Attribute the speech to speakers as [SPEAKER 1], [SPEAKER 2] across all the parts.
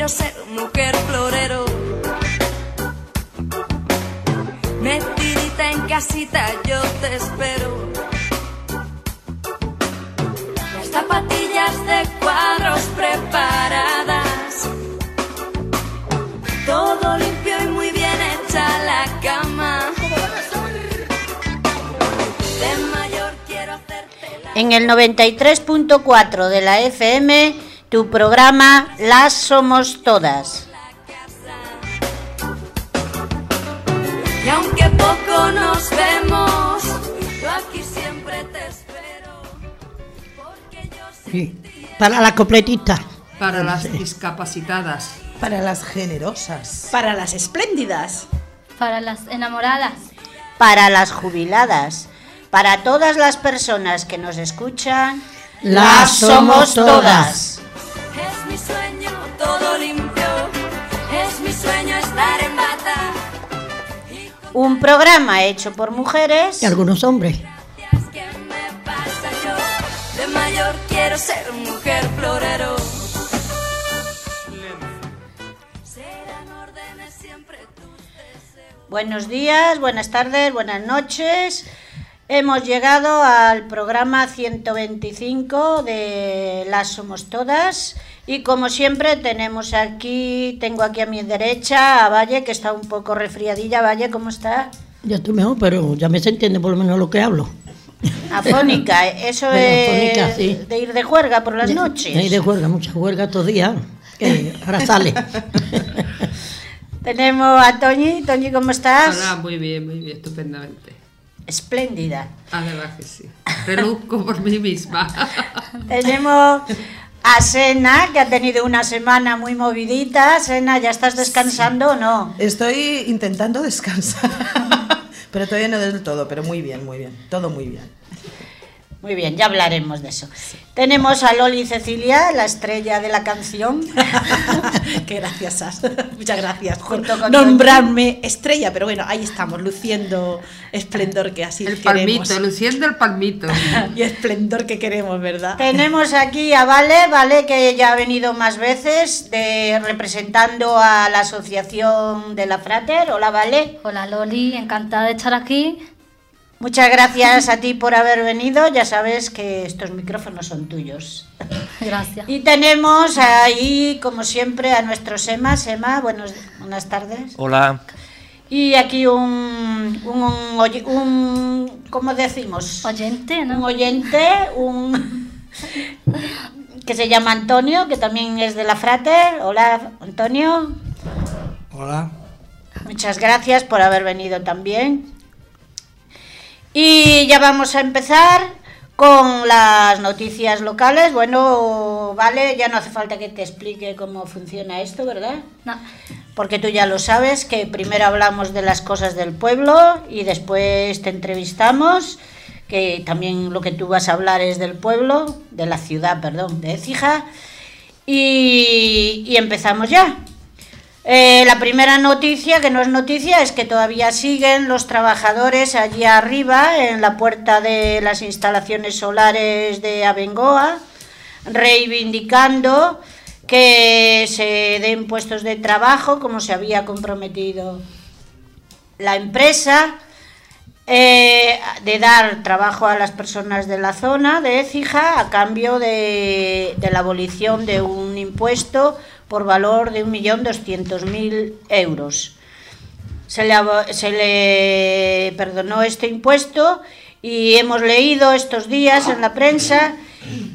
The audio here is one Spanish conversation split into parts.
[SPEAKER 1] quiero ser mujer florero. Metidita en casita, yo te espero. Las zapatillas de cuadros preparadas. Todo limpio y muy bien hecha la cama. De mayor quiero hacerte la
[SPEAKER 2] En el 93.4 de la FM, tu programa Las Somos Todas.
[SPEAKER 1] Y aunque poco nos vemos, yo aquí siempre te espero. Porque yo
[SPEAKER 3] Sí, para la completita.
[SPEAKER 4] Para las discapacitadas.
[SPEAKER 5] Para las generosas.
[SPEAKER 6] Para las espléndidas.
[SPEAKER 7] Para las enamoradas.
[SPEAKER 2] Para las jubiladas. Para todas las personas que nos escuchan,
[SPEAKER 3] Las somos todas.
[SPEAKER 1] Mi sueño todo limpio. Es mi sueño estar en bata.
[SPEAKER 2] Un programa hecho por mujeres
[SPEAKER 3] Y algunos hombres.
[SPEAKER 1] Es que me pasa yo. De mayor quiero ser mujer florero.
[SPEAKER 2] Buenos días, buenas tardes, buenas noches. Hemos llegado al programa 125 de Las Somos Todas y como siempre tenemos aquí, tengo aquí a mi derecha a Valle que está un poco resfriadilla. Valle, ¿cómo está?
[SPEAKER 3] Ya estoy mejor, pero ya me se entiende por lo menos lo que hablo.
[SPEAKER 2] Afónica, eso
[SPEAKER 3] Bueno,
[SPEAKER 2] es
[SPEAKER 3] afónica, sí.
[SPEAKER 2] de ir de juerga por las noches.
[SPEAKER 3] Hay de juerga, mucha juerga estos días. Que ahora sale.
[SPEAKER 2] Tenemos a Toñi. Toñi, ¿cómo estás?
[SPEAKER 4] Hola, muy bien, muy bien, estupendamente.
[SPEAKER 2] Espléndida.
[SPEAKER 4] A verdad que sí. Reluzco por mí misma.
[SPEAKER 2] Tenemos a Sena, que ha tenido una semana muy movidita. Sena, ¿ya estás descansando o no?
[SPEAKER 5] Estoy intentando descansar. pero todavía no del todo, pero muy bien, muy bien. Todo muy bien.
[SPEAKER 2] Muy bien, ya hablaremos de eso. Tenemos a Loli Cecilia, la estrella de la canción.
[SPEAKER 6] Qué graciosas. Muchas gracias por
[SPEAKER 2] Junto con
[SPEAKER 6] nombrarme estrella, pero bueno, ahí estamos, luciendo esplendor que así
[SPEAKER 4] El
[SPEAKER 6] queremos.
[SPEAKER 4] palmito, luciendo el palmito.
[SPEAKER 6] Y esplendor que queremos, ¿verdad?
[SPEAKER 2] Tenemos aquí a Vale, Vale, que ya ha venido más veces de, representando a la asociación de la Frater. Hola, Vale.
[SPEAKER 7] Hola Loli, encantada de estar aquí.
[SPEAKER 2] Muchas gracias a ti por haber venido. Ya sabes que estos micrófonos son tuyos.
[SPEAKER 7] Gracias.
[SPEAKER 2] Y tenemos ahí, como siempre, a nuestro Sema. Sema, buenos, buenas tardes.
[SPEAKER 8] Hola,
[SPEAKER 2] Y aquí un, un, oy- un- ¿cómo decimos?
[SPEAKER 7] Oyente,
[SPEAKER 2] Un
[SPEAKER 7] ¿no?
[SPEAKER 2] oyente, un que se llama Antonio, que también es de la Frater. Hola, Antonio.
[SPEAKER 8] hola.
[SPEAKER 2] Muchas gracias por haber venido también. Y ya vamos a empezar con las noticias locales. Bueno, vale, ya no hace falta que te explique cómo funciona esto, ¿verdad?
[SPEAKER 7] No.
[SPEAKER 2] Porque tú ya lo sabes, que primero hablamos de las cosas del pueblo y después te entrevistamos, que también lo que tú vas a hablar es del pueblo, de la ciudad, perdón, de Écija. Y, y empezamos ya. Eh, la primera noticia, que no es noticia, es que todavía siguen los trabajadores allí arriba, en la puerta de las instalaciones solares de Abengoa, reivindicando que se den puestos de trabajo, como se había comprometido la empresa, eh, de dar trabajo a las personas de la zona de Écija a cambio de, de la abolición de un impuesto por valor de 1.200.000 euros. Se le, se le perdonó este impuesto y hemos leído estos días en la prensa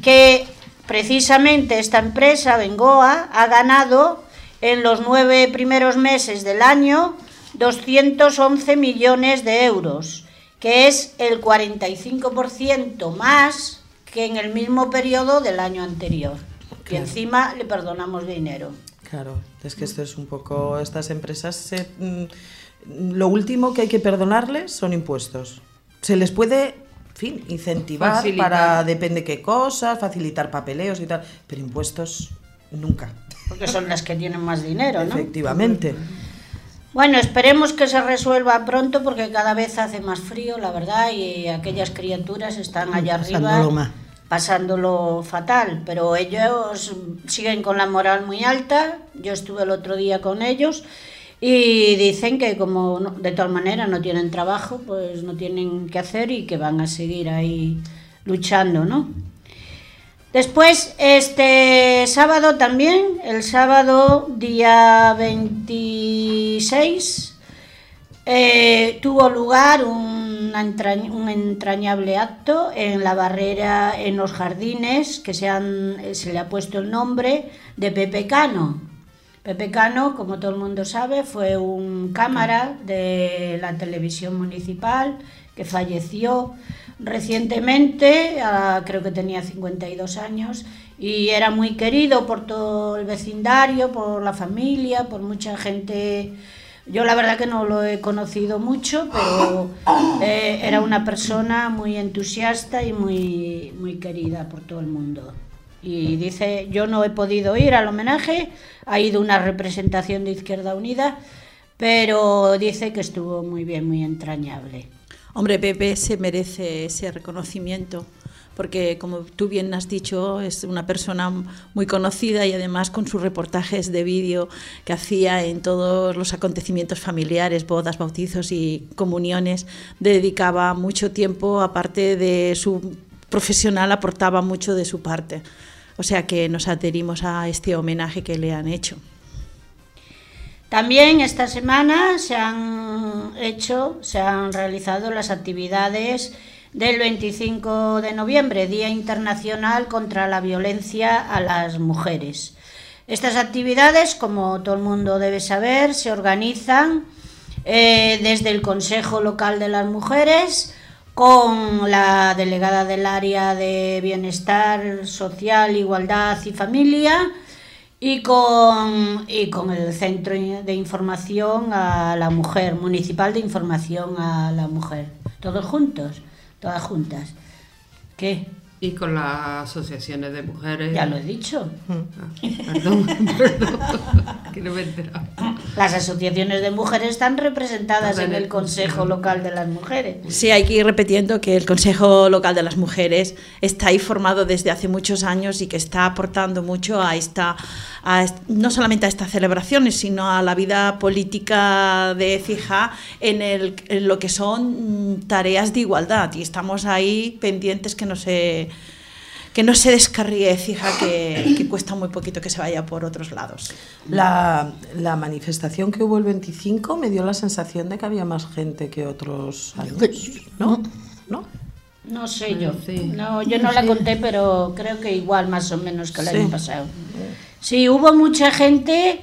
[SPEAKER 2] que precisamente esta empresa, Bengoa, ha ganado en los nueve primeros meses del año 211 millones de euros, que es el 45% más que en el mismo periodo del año anterior. Y
[SPEAKER 5] Claro.
[SPEAKER 2] encima le perdonamos dinero.
[SPEAKER 5] Claro, es que esto es un poco. Estas empresas. se- mm, lo último que hay que perdonarles son impuestos. Se les puede, en fin, incentivar
[SPEAKER 4] Facilitar.
[SPEAKER 5] para depende qué cosas, facilitar papeleos y tal, pero impuestos nunca.
[SPEAKER 2] Porque son las que tienen más dinero, ¿no?
[SPEAKER 5] Efectivamente.
[SPEAKER 2] Bueno, esperemos que se resuelva pronto porque cada vez hace más frío, la verdad, y aquellas criaturas están allá arriba
[SPEAKER 3] Pasándolo
[SPEAKER 2] fatal, pero ellos siguen con la moral muy alta. Yo estuve el otro día con ellos y dicen que como no- de todas maneras no tienen trabajo, pues no tienen que hacer y que van a seguir ahí luchando, ¿no? Después, este sábado también, el sábado día 26, eh, tuvo lugar un, un entrañable acto en la barrera, en los jardines, que se, han- se le ha puesto el nombre de Pepe Cano. Pepe Cano, como todo el mundo sabe, fue un cámara de la televisión municipal que falleció recientemente, creo que tenía 52 años, y era muy querido por todo el vecindario, por la familia, por mucha gente. Yo la verdad que no lo he conocido mucho, pero eh, era una persona muy entusiasta y muy, muy querida por todo el mundo. Y dice, yo no he podido ir al homenaje, ha ido una representación de Izquierda Unida, pero dice que estuvo muy bien, muy entrañable.
[SPEAKER 6] Hombre, Pepe se merece ese reconocimiento, porque como tú bien has dicho, es una persona muy conocida y además con sus reportajes de vídeo que hacía en todos los acontecimientos familiares, bodas, bautizos y comuniones, dedicaba mucho tiempo, aparte de su profesional, aportaba mucho de su parte. O sea que nos adherimos a este homenaje que le han hecho.
[SPEAKER 2] También esta semana se han hecho, se han realizado las actividades del 25 de noviembre, Día Internacional contra la Violencia a las Mujeres. Estas actividades, como todo el mundo debe saber, se organizan eh, desde el Consejo Local de las Mujeres con la delegada del área de Bienestar Social, Igualdad y Familia y con, y con el Centro de Información a la Mujer, Municipal de Información a la Mujer. Todos juntos, todas juntas. ¿Qué?
[SPEAKER 4] Y con las asociaciones de mujeres.
[SPEAKER 2] Ya lo he dicho.
[SPEAKER 4] Ah, perdón, perdón, que no me he enterado.
[SPEAKER 2] Las asociaciones de mujeres están representadas en el Consejo Local de las Mujeres.
[SPEAKER 6] Sí, hay que ir repitiendo que el Consejo Local de las Mujeres está ahí formado desde hace muchos años y que está aportando mucho a esta, a no solamente a estas celebraciones, sino a la vida política de Cija en, el, en lo que son tareas de igualdad. Y estamos ahí pendientes que no se que no se descarríe Cija, que, que cuesta muy poquito que se vaya por otros lados.
[SPEAKER 5] La, la manifestación que hubo el 25 me dio la sensación de que había más gente que otros años. ¿No? ¿No?
[SPEAKER 2] No sé yo.
[SPEAKER 4] Sí.
[SPEAKER 2] No, yo no la conté, pero creo que igual más o menos que el
[SPEAKER 5] Sí.
[SPEAKER 2] año pasado. Sí, hubo mucha gente.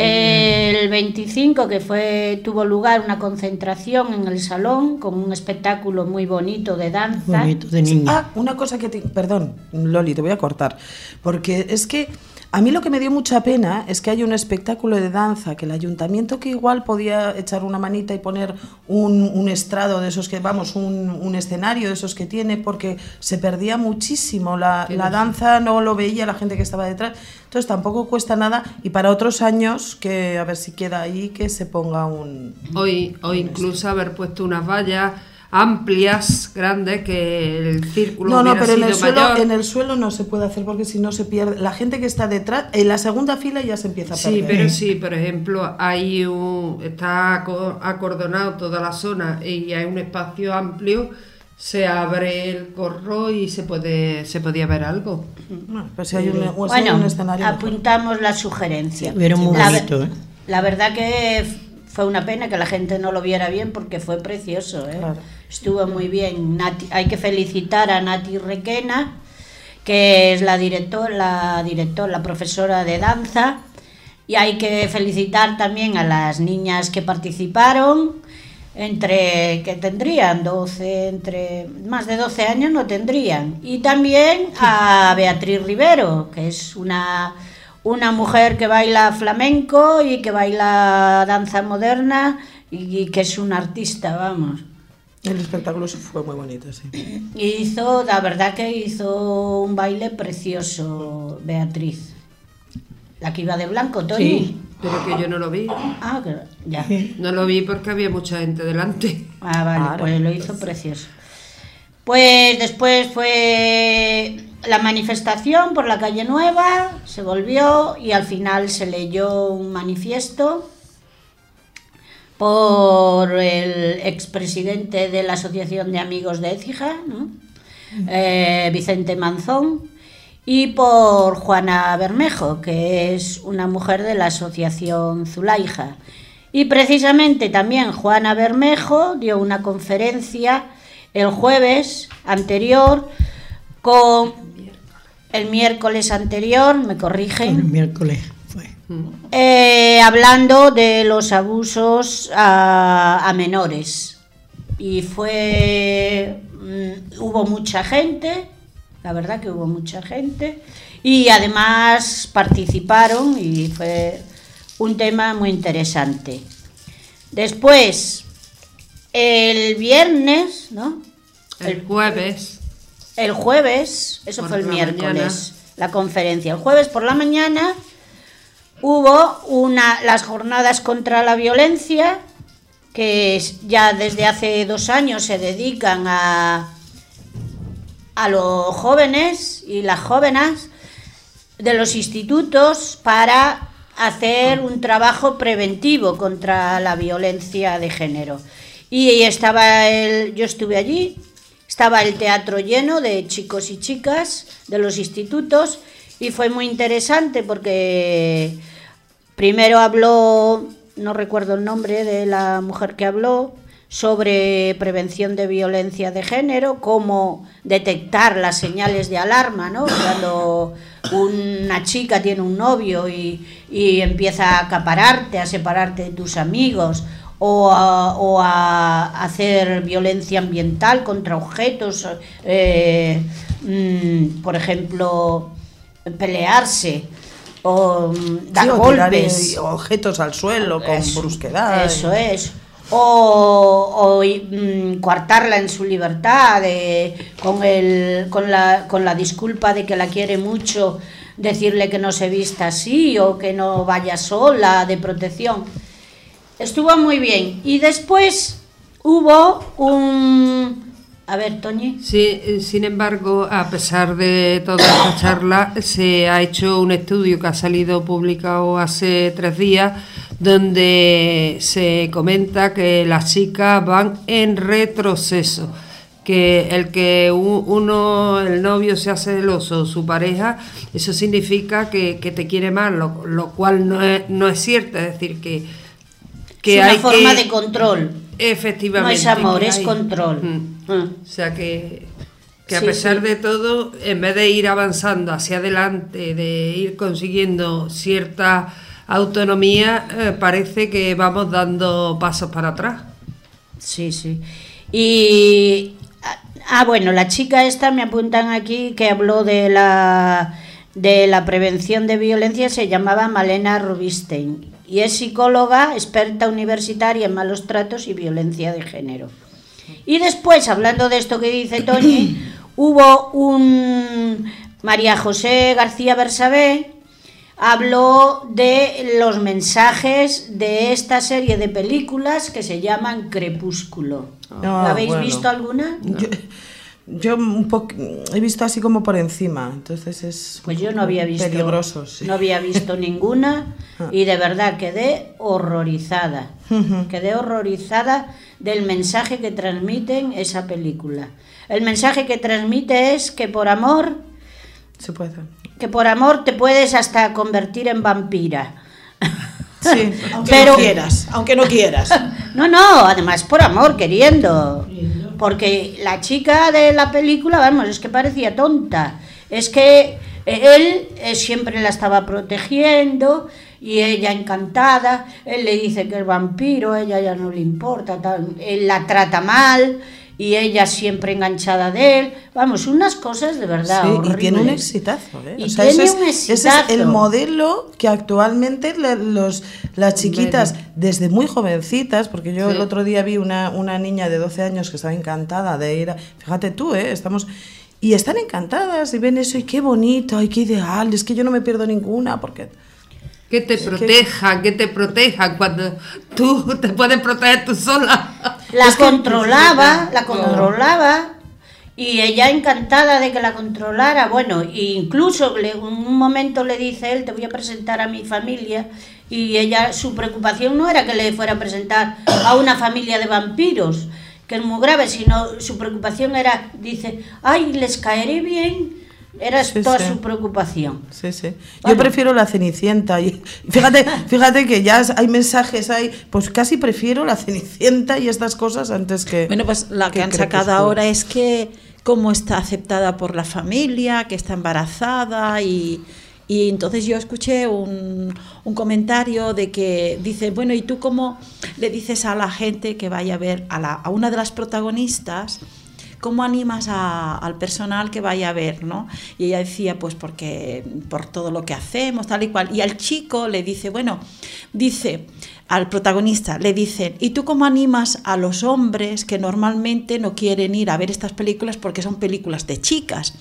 [SPEAKER 2] Eh, el 25 que fue tuvo lugar una concentración en el salón con un espectáculo muy bonito de danza.
[SPEAKER 3] Bonito, de niña.
[SPEAKER 5] Ah, una cosa que te... Perdón, Loli, te voy a cortar. Porque es que a mí lo que me dio mucha pena es que hay un espectáculo de danza, que el ayuntamiento que igual podía echar una manita y poner un, un estrado de esos que, vamos, un, un escenario de esos que tiene, porque se perdía muchísimo. La, la danza no lo veía la gente que estaba detrás. Entonces tampoco cuesta nada. Y para otros años, que a ver si queda ahí, que se ponga un...
[SPEAKER 4] Hoy, o incluso haber puesto unas vallas amplias, grandes, que el círculo
[SPEAKER 5] No, no, pero en el, suelo,
[SPEAKER 4] mayor.
[SPEAKER 5] en el suelo no se puede hacer porque si no se pierde. La gente que está detrás, en la segunda fila ya se empieza a perder.
[SPEAKER 4] Sí, pero sí, por ejemplo, hay un, está aco- acordonado toda la zona y hay un espacio amplio, se abre el corro y se puede se podía ver algo.
[SPEAKER 5] Bueno, pues si hay un, o si hay
[SPEAKER 2] Bueno,
[SPEAKER 5] un escenario. mejor.
[SPEAKER 2] apuntamos la sugerencia.
[SPEAKER 3] Era muy
[SPEAKER 2] la,
[SPEAKER 3] bonito, ¿eh?
[SPEAKER 2] la verdad que fue una pena que la gente no lo viera bien porque fue precioso. ¿eh?
[SPEAKER 5] Claro.
[SPEAKER 2] Estuvo muy bien. Nati- hay que felicitar a Nati Requena, que es la directora, la directora, la profesora de danza. Y hay que felicitar también a las niñas que participaron, entre que tendrían 12, entre más de 12 años no tendrían. Y también a Beatriz Rivero, que es una, una mujer que baila flamenco y que baila danza moderna y, y que es una artista, vamos.
[SPEAKER 5] El espectáculo fue muy bonito, sí.
[SPEAKER 2] Y hizo, la verdad que hizo un baile precioso, Beatriz. La que iba de blanco, Tony.
[SPEAKER 3] Sí.
[SPEAKER 4] Pero que yo no lo vi.
[SPEAKER 2] Ah, que- ya.
[SPEAKER 4] No lo vi porque había mucha gente delante.
[SPEAKER 2] Ah, vale, pues lo hizo precioso. Pues después fue la manifestación por la calle Nueva, se volvió y al final se leyó un manifiesto por el expresidente de la Asociación de Amigos de Écija, ¿no? Eh, Vicente Manzón, y por Juana Bermejo, que es una mujer de la Asociación Zulaija. Y precisamente también Juana Bermejo dio una conferencia el jueves anterior con el miércoles anterior, me
[SPEAKER 3] El
[SPEAKER 2] corrigen,
[SPEAKER 3] miércoles fue.
[SPEAKER 2] Eh, hablando de los abusos a, a menores. Y fue. mm, hubo mucha gente, la verdad que hubo mucha gente. Y además participaron y fue un tema muy interesante. Después, el viernes, ¿no?
[SPEAKER 4] El jueves,
[SPEAKER 2] El jueves, eso fue el miércoles,
[SPEAKER 4] mañana.
[SPEAKER 2] la conferencia. El jueves por la mañana hubo una, las jornadas contra la violencia, que ya desde hace dos años se dedican a, a los jóvenes y las jóvenes de los institutos para hacer un trabajo preventivo contra la violencia de género. Y estaba el, yo estuve allí, estaba el teatro lleno de chicos y chicas de los institutos y fue muy interesante porque primero habló, no recuerdo el nombre de la mujer que habló, sobre prevención de violencia de género, cómo detectar las señales de alarma, ¿no? Cuando una chica tiene un novio y, y empieza a acapararte, a separarte de tus amigos, o a, o a hacer violencia ambiental contra objetos, eh, mm, por ejemplo, pelearse o mm, dar
[SPEAKER 5] Sí, o
[SPEAKER 2] golpes.
[SPEAKER 5] eh, objetos al suelo con
[SPEAKER 2] Eso,
[SPEAKER 5] brusquedad.
[SPEAKER 2] Eso es. O, o, mm, coartarla en su libertad, de- con, el, con, la, con la disculpa de que la quiere mucho, decirle que no se vista así o que no vaya sola, de protección. Estuvo muy bien. Y después hubo un... A ver, Toñi.
[SPEAKER 4] Sí, eh, sin embargo, a pesar de toda esta charla, se ha hecho un estudio que ha salido publicado hace tres días, donde se comenta que las chicas van en retroceso, que el que uno, el novio sea celoso, su pareja, eso significa que, que te quiere más, lo, lo cual no es, no es cierto, es decir, que, que
[SPEAKER 2] es una
[SPEAKER 4] hay
[SPEAKER 2] forma
[SPEAKER 4] que-
[SPEAKER 2] de control.
[SPEAKER 4] Efectivamente.
[SPEAKER 2] No es amor, es control.
[SPEAKER 4] Mm.
[SPEAKER 2] Mm.
[SPEAKER 4] O sea que, que a
[SPEAKER 2] Sí,
[SPEAKER 4] pesar
[SPEAKER 2] sí.
[SPEAKER 4] de todo, en vez de ir avanzando hacia adelante, de ir consiguiendo cierta autonomía, eh, parece que vamos dando pasos para atrás.
[SPEAKER 2] Sí, sí. Y. Ah, bueno, la chica esta me apuntan aquí que habló de la de la prevención de violencia, se llamaba Malena Rubinstein y es psicóloga, experta universitaria en malos tratos y violencia de género. Y después, hablando de esto que dice Toñi, hubo un María José García Bersabé habló de los mensajes de esta serie de películas que se llaman Crepúsculo.
[SPEAKER 5] Ah,
[SPEAKER 2] ¿Habéis
[SPEAKER 5] bueno.
[SPEAKER 2] visto alguna?
[SPEAKER 5] Yo, yo un poco he visto así como por encima, entonces es
[SPEAKER 2] Pues yo no había visto
[SPEAKER 5] peligroso, sí.
[SPEAKER 2] no había visto ninguna y de verdad quedé horrorizada. Quedé horrorizada del mensaje que transmiten esa película. El mensaje que transmite es que por amor,
[SPEAKER 5] Se puede.
[SPEAKER 2] que por amor te puedes hasta convertir en vampira.
[SPEAKER 5] Sí,
[SPEAKER 6] Aunque
[SPEAKER 2] Pero-
[SPEAKER 6] no quieras, aunque no quieras.
[SPEAKER 2] No, no, además por amor, queriendo. Porque la chica de la película, vamos, es que parecía tonta. Es que él eh, siempre la estaba protegiendo y ella encantada. Él le dice que es vampiro, ella ya no le importa, tal. Él la trata mal y ella siempre enganchada de él. Vamos, unas cosas de verdad.
[SPEAKER 5] Sí, y
[SPEAKER 2] horribles.
[SPEAKER 5] tiene un exitazo, ¿eh?
[SPEAKER 2] Y
[SPEAKER 5] O sea,
[SPEAKER 2] tiene
[SPEAKER 5] ese es,
[SPEAKER 2] un
[SPEAKER 5] ese es
[SPEAKER 2] exitazo.
[SPEAKER 5] el modelo que actualmente los, las chiquitas, desde muy jovencitas, porque yo el otro día vi una, una niña de 12 años que estaba encantada de ir a... Fíjate tú, ¿eh? Estamos... Y están encantadas y ven eso y qué bonito, ay, qué ideal, es que yo no me pierdo ninguna, porque...
[SPEAKER 4] Que te protejan, que te protejan cuando tú te puedes proteger tú sola.
[SPEAKER 2] La controlaba, la controlaba Y ella encantada de que la controlara. Bueno, e incluso le- en un momento le dice él, te voy a presentar a mi familia. Y ella, su preocupación no era que le fuera a presentar a una familia de vampiros, que es muy grave, sino su preocupación era, dice, ay, les caeré bien. Era
[SPEAKER 5] Sí,
[SPEAKER 2] toda
[SPEAKER 5] sí.
[SPEAKER 2] su preocupación.
[SPEAKER 5] Sí, sí.
[SPEAKER 2] Vale.
[SPEAKER 5] Yo prefiero la Cenicienta. Y fíjate, fíjate que ya hay mensajes ahí. Pues casi prefiero la Cenicienta y estas cosas antes que.
[SPEAKER 6] Bueno, pues la que, han
[SPEAKER 5] Crepúsculo.
[SPEAKER 6] sacado ahora es que cómo está aceptada por la familia, que está embarazada y, y entonces yo escuché un, un comentario de que dice, bueno, ¿y tú cómo le dices a la gente que vaya a ver a, la, a una de las protagonistas? ¿Cómo animas al personal que vaya a ver, no? Y ella decía, pues porque por todo lo que hacemos, tal y cual. Y al chico le dice, bueno, dice al protagonista, le dicen, ¿y tú cómo animas a los hombres que normalmente no quieren ir a ver estas películas porque son películas de chicas?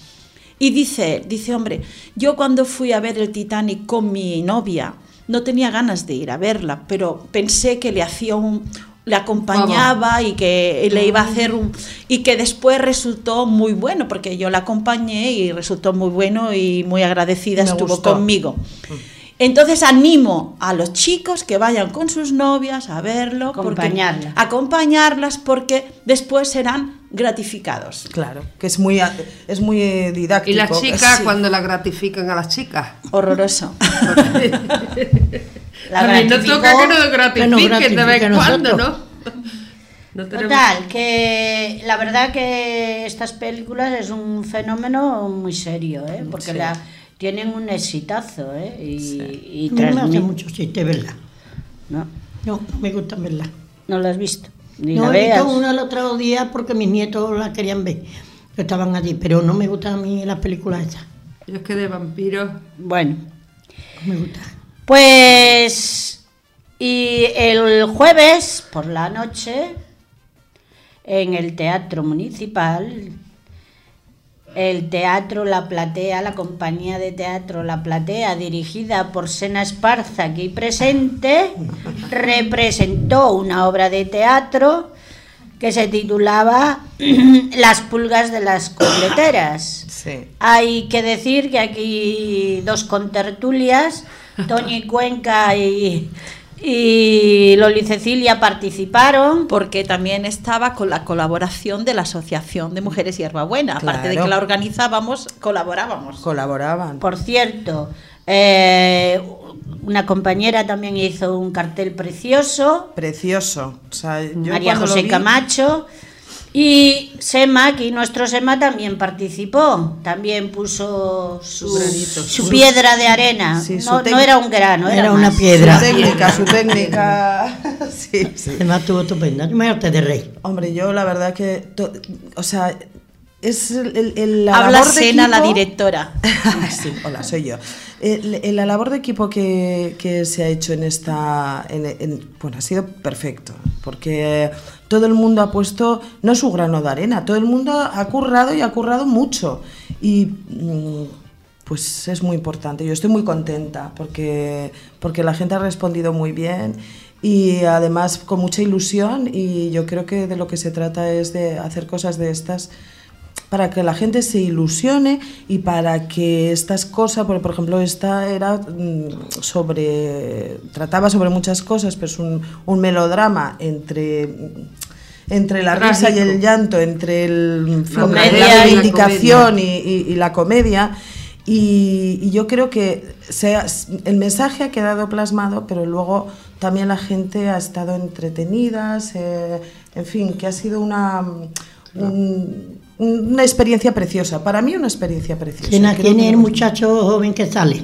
[SPEAKER 6] Y dice, dice, hombre, yo cuando fui a ver el Titanic con mi novia, no tenía ganas de ir a verla, pero pensé que le hacía un le acompañaba y que le iba a hacer un y que después resultó muy bueno porque yo la acompañé y resultó muy bueno y muy agradecida
[SPEAKER 5] Me
[SPEAKER 6] estuvo
[SPEAKER 5] gustó.
[SPEAKER 6] conmigo. Entonces animo a los chicos que vayan con sus novias a verlo, porque-
[SPEAKER 2] Acompañarla.
[SPEAKER 6] acompañarlas porque después serán gratificados.
[SPEAKER 5] Claro, que es muy, es muy eh, didáctico.
[SPEAKER 4] Y las chicas
[SPEAKER 6] Sí.
[SPEAKER 4] cuando la gratifican a las chicas.
[SPEAKER 6] Horroroso.
[SPEAKER 2] La
[SPEAKER 4] a mí no
[SPEAKER 2] gratificó.
[SPEAKER 4] toca que nos gratifiquen de vez
[SPEAKER 3] gratifique
[SPEAKER 4] en cuando, ¿no? No tenemos-
[SPEAKER 2] Total, que la verdad que estas películas es un fenómeno muy serio, ¿eh? porque
[SPEAKER 5] Sí.
[SPEAKER 2] la, tienen un exitazo ¿eh? y, y
[SPEAKER 3] A mí me hace
[SPEAKER 2] transmiten-
[SPEAKER 3] mucho chiste verla.
[SPEAKER 2] ¿no?
[SPEAKER 3] No, no me gusta verla.
[SPEAKER 2] ¿No la has visto? Ni
[SPEAKER 3] no
[SPEAKER 2] la
[SPEAKER 3] he
[SPEAKER 2] veas.
[SPEAKER 3] visto una el otro día porque mis nietos la querían ver. que estaban allí, pero no me gustan a mí las películas esas.
[SPEAKER 4] Yo es que de vampiros.
[SPEAKER 2] Bueno,
[SPEAKER 3] No me gusta.
[SPEAKER 2] Pues y el jueves por la noche en el Teatro Municipal, el Teatro La Platea, la compañía de teatro La Platea, dirigida por Sena Esparza, aquí presente, representó una obra de teatro que se titulaba Las pulgas de las copleteras.
[SPEAKER 5] Sí.
[SPEAKER 2] Hay que decir que aquí dos contertulias, Toñi Cuenca y, y Loli Cecilia participaron.
[SPEAKER 6] porque también estaba con la colaboración de la Asociación de Mujeres Hierbabuena. Aparte de que la organizábamos, colaborábamos.
[SPEAKER 5] Colaboraban.
[SPEAKER 2] Por cierto, eh, una compañera también hizo un cartel precioso,
[SPEAKER 5] Precioso. O sea, yo
[SPEAKER 2] María José
[SPEAKER 5] vi-
[SPEAKER 2] Camacho. Y Sema, aquí nuestro Sema también participó, también puso su, piedra de arena.
[SPEAKER 5] Sí,
[SPEAKER 2] no,
[SPEAKER 5] tec-
[SPEAKER 2] no era un grano, era,
[SPEAKER 3] Era una piedra.
[SPEAKER 5] Su técnica, su técnica. sí, sí.
[SPEAKER 3] Además estuvo estupenda. Yo me harté de rey.
[SPEAKER 5] Hombre, yo la verdad que. to- o sea, es el, la
[SPEAKER 6] Habla
[SPEAKER 5] labor de
[SPEAKER 6] Sena, la
[SPEAKER 5] equipo-
[SPEAKER 6] directora.
[SPEAKER 5] sí, hola, soy yo. El- el- la labor de equipo que, que se ha hecho en esta. en- en- bueno, ha sido perfecto. Porque todo el mundo ha puesto, no su grano de arena, todo el mundo ha currado y ha currado mucho. Y. mm, pues es muy importante. Yo estoy muy contenta porque, porque la gente ha respondido muy bien y además con mucha ilusión y yo creo que de lo que se trata es de hacer cosas de estas para que la gente se ilusione y para que estas cosas, porque por ejemplo esta era mm, sobre, trataba sobre muchas cosas, pero es un, un melodrama entre, entre la risa y el llanto, entre el,
[SPEAKER 4] La
[SPEAKER 5] la
[SPEAKER 2] comedia y la
[SPEAKER 5] reivindicación y, y- y la comedia. Y, y yo creo que el mensaje ha quedado plasmado, pero luego también la gente ha estado entretenida, se- en fin, que ha sido una, un- una experiencia preciosa. Para mí una experiencia preciosa.
[SPEAKER 3] ¿Quién, es el muchacho joven que sale?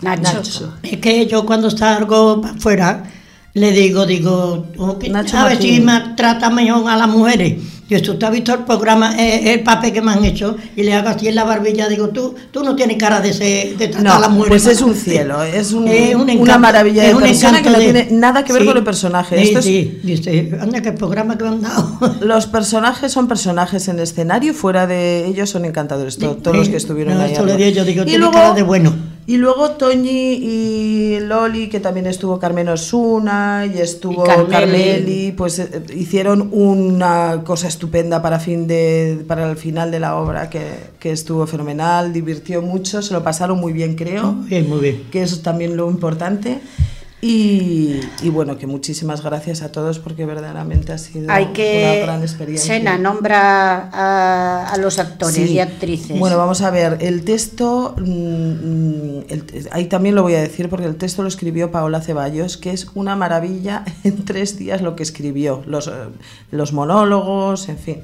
[SPEAKER 2] Nacho.
[SPEAKER 3] Es que yo cuando salgo para afuera le digo, digo, oh, que-
[SPEAKER 5] Nacho
[SPEAKER 3] a ver si me trata mejor a las mujeres. Yo esto te has visto el programa, eh, el papel que me han hecho y le hago así en la barbilla, digo, tú, tú no tienes cara de, ser, de tratar
[SPEAKER 5] No,
[SPEAKER 3] a las mujeres.
[SPEAKER 5] pues es
[SPEAKER 3] mal".
[SPEAKER 5] un cielo, es un-
[SPEAKER 3] Es un
[SPEAKER 5] una maravilla de
[SPEAKER 3] un
[SPEAKER 5] persona que no
[SPEAKER 3] de-
[SPEAKER 5] tiene nada que ver con el personaje.
[SPEAKER 3] Sí,
[SPEAKER 5] Esto es-
[SPEAKER 3] sí, dice, anda que el programa que me han dado.
[SPEAKER 5] Los personajes son personajes en escenario, fuera de ellos son encantadores, to- todos los que estuvieron
[SPEAKER 3] No,
[SPEAKER 5] ahí.
[SPEAKER 3] eso le digo yo, digo,
[SPEAKER 5] Y
[SPEAKER 3] tiene
[SPEAKER 5] luego-
[SPEAKER 3] cara de bueno.
[SPEAKER 5] Y luego Toñi y Loli, que también estuvo Carmen Osuna y estuvo
[SPEAKER 2] Y Carmeli.
[SPEAKER 5] Carmeli, pues eh, hicieron una cosa estupenda para fin de para el final de la obra que, que estuvo fenomenal, divirtió mucho, se lo pasaron muy bien creo,
[SPEAKER 3] Muy bien, muy bien.
[SPEAKER 5] que eso es también lo importante. Y, y bueno, que muchísimas gracias a todos porque verdaderamente ha sido
[SPEAKER 2] Hay
[SPEAKER 5] una gran experiencia.
[SPEAKER 2] Sena, nombra a, a los actores
[SPEAKER 5] Sí.
[SPEAKER 2] y actrices.
[SPEAKER 5] Bueno, vamos a ver, el texto, mm, mm, el- ahí también lo voy a decir porque el texto lo escribió Paola Ceballos, que es una maravilla en tres días lo que escribió, los, eh, los monólogos, en fin.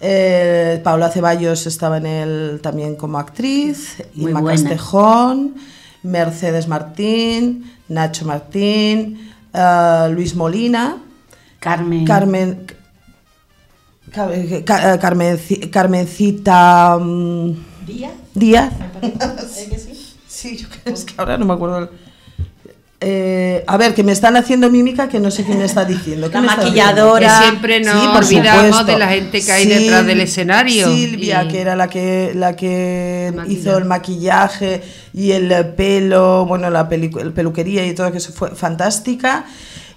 [SPEAKER 5] Eh, Paola Ceballos estaba en él también como actriz,
[SPEAKER 2] Muy
[SPEAKER 5] Inma
[SPEAKER 2] buena.
[SPEAKER 5] Castejón, Mercedes Martín, Nacho Martín, eh, Luis Molina,
[SPEAKER 2] Carmen.
[SPEAKER 5] Carmen. Ca- eh, Ca- Carmenci- Carmencita. mm, Díaz. sí, yo creo es que ahora no me acuerdo. el- Eh, a ver, que me están haciendo mímica que no sé quién me está diciendo.
[SPEAKER 6] La
[SPEAKER 5] ¿Quién me está
[SPEAKER 6] maquilladora.
[SPEAKER 4] Que siempre nos
[SPEAKER 5] Sí, por
[SPEAKER 4] olvidamos
[SPEAKER 5] supuesto.
[SPEAKER 4] de la gente que hay detrás del escenario.
[SPEAKER 5] Silvia,
[SPEAKER 4] Y-
[SPEAKER 5] que era la que, la que hizo el maquillaje y el pelo, bueno, la el peluquería y todo, que eso fue fantástica.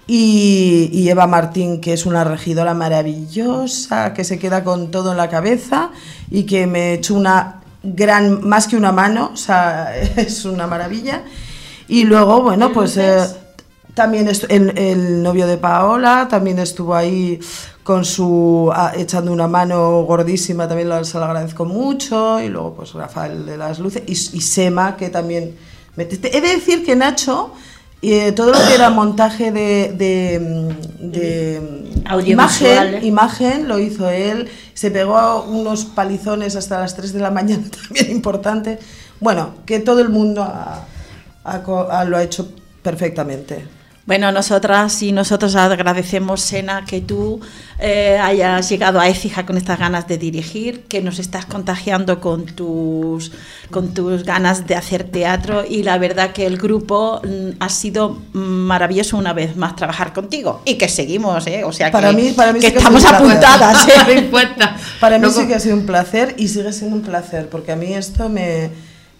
[SPEAKER 5] Y, y Eva Martín, que es una regidora maravillosa, que se queda con todo en la cabeza y que me echó una gran, más que una mano, o sea, es una maravilla. Y luego, bueno, pues eh, también el, el novio de Paola también estuvo ahí con su ah, echando una mano gordísima, también lo, se lo agradezco mucho. Y luego, pues Rafael de las Luces y, y Sema, que también. me- te- he de decir que Nacho, eh, todo lo que era montaje de, de, mm, de, imagen, imagen, lo hizo él. Se pegó unos palizones hasta las 3 de la mañana, también importante. Bueno, que todo el mundo ha- ha lo ha hecho perfectamente.
[SPEAKER 6] Bueno, nosotras y nosotros agradecemos, Sena, que tú eh, hayas llegado a Écija con estas ganas de dirigir, que nos estás contagiando con tus, con tus ganas de hacer teatro y la verdad que el grupo mm, ha sido maravilloso una vez más trabajar contigo y que seguimos, ¿eh? O sea
[SPEAKER 5] Para
[SPEAKER 6] que,
[SPEAKER 5] mí- para mí
[SPEAKER 6] que
[SPEAKER 5] sí que es
[SPEAKER 6] estamos
[SPEAKER 5] placer.
[SPEAKER 6] apuntadas, ¿eh?
[SPEAKER 5] Para mí
[SPEAKER 4] Luego-
[SPEAKER 5] sí que ha sido un placer y sigue siendo un placer, porque a mí esto me,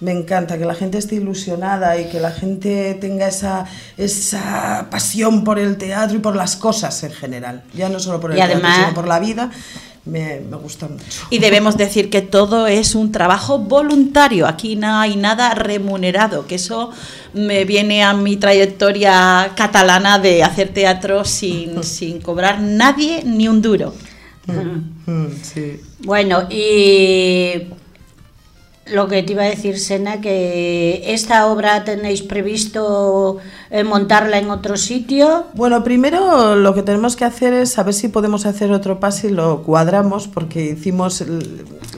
[SPEAKER 5] me encanta, que la gente esté ilusionada y que la gente tenga esa, esa pasión por el teatro y por las cosas en general, ya no solo por el
[SPEAKER 2] Y
[SPEAKER 5] teatro,
[SPEAKER 2] además-
[SPEAKER 5] sino por la vida, me, me gusta mucho.
[SPEAKER 6] Y debemos decir que todo es un trabajo voluntario, aquí no hay nada remunerado, que eso me viene a mi trayectoria catalana de hacer teatro sin, sin cobrar nadie ni un duro.
[SPEAKER 5] Mm, sí.
[SPEAKER 2] Bueno, y lo que te iba a decir, Sena, que esta obra tenéis previsto eh, montarla en otro sitio.
[SPEAKER 5] Bueno, primero lo que tenemos que hacer es saber si podemos hacer otro pase y lo cuadramos, porque hicimos,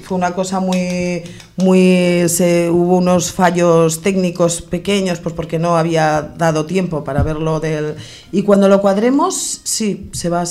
[SPEAKER 5] fue una cosa muy, muy, hubo unos fallos técnicos pequeños, pues porque no había dado tiempo para verlo del, y cuando lo cuadremos, sí, se va,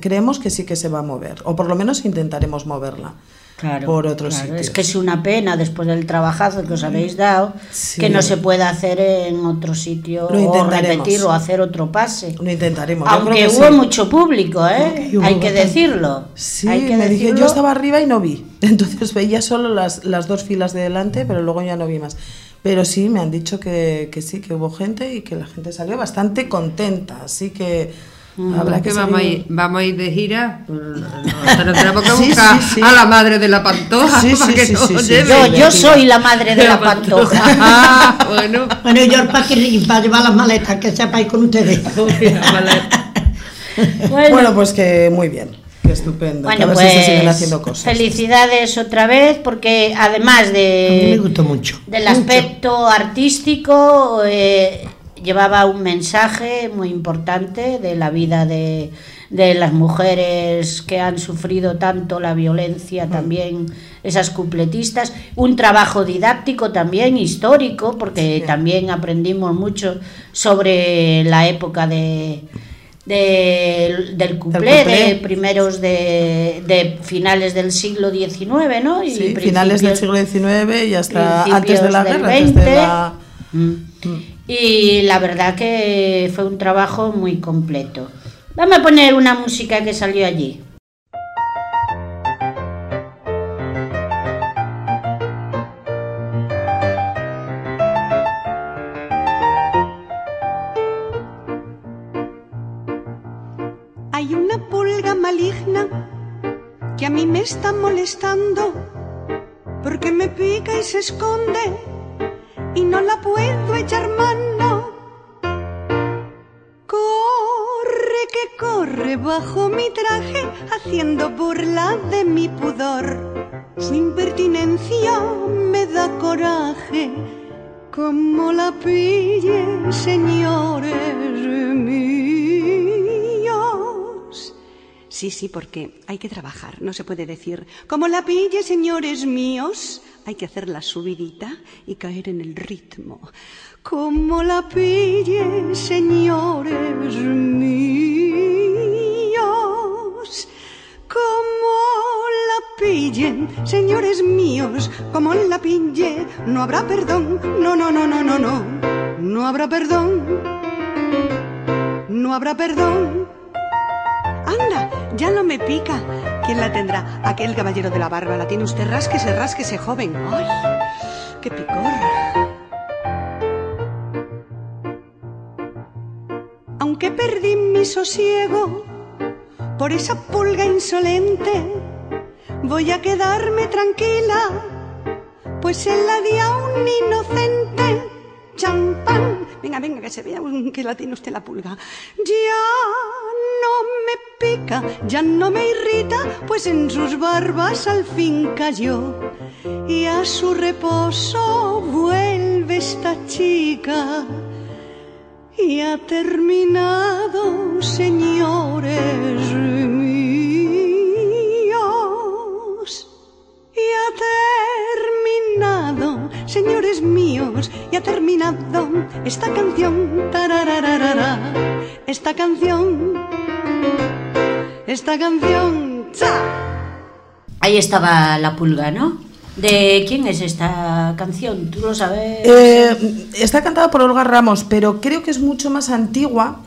[SPEAKER 5] creemos que sí que se va a mover, o por lo menos intentaremos moverla.
[SPEAKER 2] Claro,
[SPEAKER 5] por otros
[SPEAKER 2] claro,
[SPEAKER 5] sitios.
[SPEAKER 2] Es que es una pena después del trabajazo que os habéis dado
[SPEAKER 5] Sí.
[SPEAKER 2] que no se pueda hacer en otro sitio
[SPEAKER 5] Lo
[SPEAKER 2] o repetir o hacer otro pase.
[SPEAKER 5] Lo intentaremos. yo
[SPEAKER 2] Aunque
[SPEAKER 5] creo que
[SPEAKER 2] hubo
[SPEAKER 5] sí.
[SPEAKER 2] mucho público, ¿eh? Hay que
[SPEAKER 3] bastante.
[SPEAKER 2] decirlo.
[SPEAKER 5] Sí,
[SPEAKER 2] Hay que
[SPEAKER 5] me dije, yo estaba arriba y no vi. Entonces veía solo las, las dos filas de delante, pero luego ya no vi más. Pero sí, me han dicho que, que sí, que hubo gente y que la gente salió bastante contenta. Así que habrá que
[SPEAKER 4] que vamos a, ir, vamos a ir de gira. Pues, Nosotros tenemos que
[SPEAKER 5] Sí,
[SPEAKER 4] buscar
[SPEAKER 5] sí, sí.
[SPEAKER 4] a la madre de la pantoja
[SPEAKER 5] Sí,
[SPEAKER 4] para
[SPEAKER 5] sí,
[SPEAKER 4] que
[SPEAKER 5] sí,
[SPEAKER 4] nos
[SPEAKER 5] sí, sí.
[SPEAKER 4] lleve.
[SPEAKER 2] Yo, yo soy la madre de la pantoja.
[SPEAKER 4] Ah, bueno.
[SPEAKER 3] Bueno, yo para, que, para llevar las maletas, que sepáis con ustedes.
[SPEAKER 5] Bueno, pues que muy bien, que estupendo. que a
[SPEAKER 2] Bueno,
[SPEAKER 5] ver si se siguen
[SPEAKER 2] pues
[SPEAKER 5] haciendo cosas.
[SPEAKER 2] felicidades otra vez porque además
[SPEAKER 3] A mí me
[SPEAKER 2] de
[SPEAKER 3] gustó mucho.
[SPEAKER 2] del
[SPEAKER 3] mucho.
[SPEAKER 2] aspecto artístico eh, llevaba un mensaje muy importante de la vida de, de las mujeres que han sufrido tanto la
[SPEAKER 3] Mm.
[SPEAKER 2] violencia también esas cupletistas un trabajo didáctico también histórico porque también aprendimos mucho sobre la época de de- del cuplé, de primeros de, de finales del siglo XIX, ¿no? Y
[SPEAKER 5] Sí, finales del siglo XIX y hasta antes de la guerra, antes
[SPEAKER 2] 20.
[SPEAKER 5] de la...
[SPEAKER 2] Mm y la verdad que fue un trabajo muy completo. Vamos a poner una música que salió allí.
[SPEAKER 8] Hay una pulga maligna que a mí me está molestando porque me pica y se esconde y no la puedo echar mano. Corre que corre bajo mi traje haciendo burla de mi pudor. Su impertinencia me da coraje. Como la pille, señores míos. Sí, sí, porque hay que trabajar, no se puede decir. Como la pille, señores míos, hay que hacer la subidita y caer en el ritmo. Como la pille, señores míos. Como la pillen, señores míos, como la pille, no habrá perdón, no, no, no, no, no, no, no habrá perdón, no habrá perdón. Anda, ya no me pica. ¿Quién la tendrá? Aquel caballero de la barba. La tiene usted, rásquese, rásquese, joven. ¡Ay! ¡Qué picor! Aunque perdí mi sosiego por esa pulga insolente, voy a quedarme tranquila, pues él la di a un inocente. Champán. Venga, venga, que se vea que la tiene usted la pulga. Ya no me pica, ya no me irrita, pues en sus barbas al fin cayó. Y a su reposo vuelve esta chica. Y ha terminado, señores Y ha terminado, señores míos, y ha terminado esta canción. Tararararara, esta canción, esta canción. ¡Cha!
[SPEAKER 2] Ahí estaba la pulga, ¿no? ¿De quién es esta canción? ¿Tú lo sabes?
[SPEAKER 5] Eh, está cantada por Olga Ramos, pero creo que es mucho más antigua.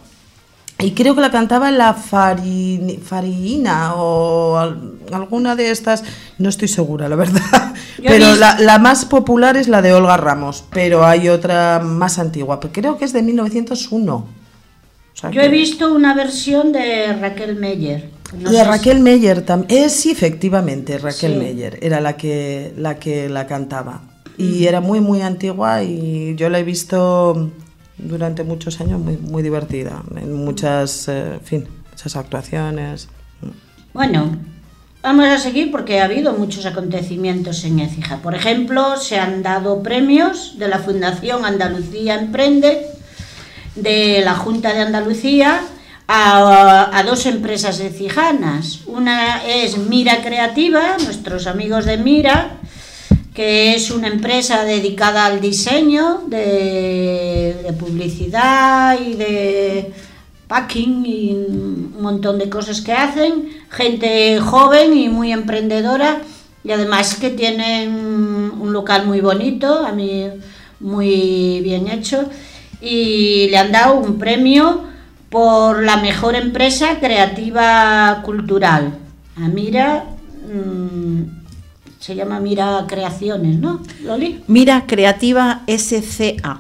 [SPEAKER 5] Y creo que la cantaba la Fari- Farina o al- alguna de estas, no estoy segura, la verdad. Pero la, la más popular es la de Olga Ramos, pero hay otra más antigua, pero creo que es de 1901. O sea
[SPEAKER 2] Yo he visto una versión de Raquel Meyer. No
[SPEAKER 5] de
[SPEAKER 2] si-
[SPEAKER 5] Raquel Meyer también. Eh, sí, efectivamente, Raquel
[SPEAKER 2] Sí.
[SPEAKER 5] Meyer era la que, la que la cantaba. Y era muy, muy antigua y yo la he visto durante muchos años muy, muy divertida. En muchas, eh, fin, muchas actuaciones.
[SPEAKER 2] Bueno, vamos a seguir porque ha habido muchos acontecimientos en Écija. Por ejemplo, se han dado premios de la Fundación Andalucía Emprende, de la Junta de Andalucía, a, a dos empresas ecijanas. Una es Mira Creativa, nuestros amigos de Mira, que es una empresa dedicada al diseño de, publicidad y de packing y un montón de cosas que hacen, gente joven y muy emprendedora y además que tienen un local muy bonito, a mí muy bien hecho y le han dado un premio por la mejor empresa creativa cultural. A Mira mm, se llama Mira Creaciones, ¿no? Loli.
[SPEAKER 6] Mira, Creativa SCA.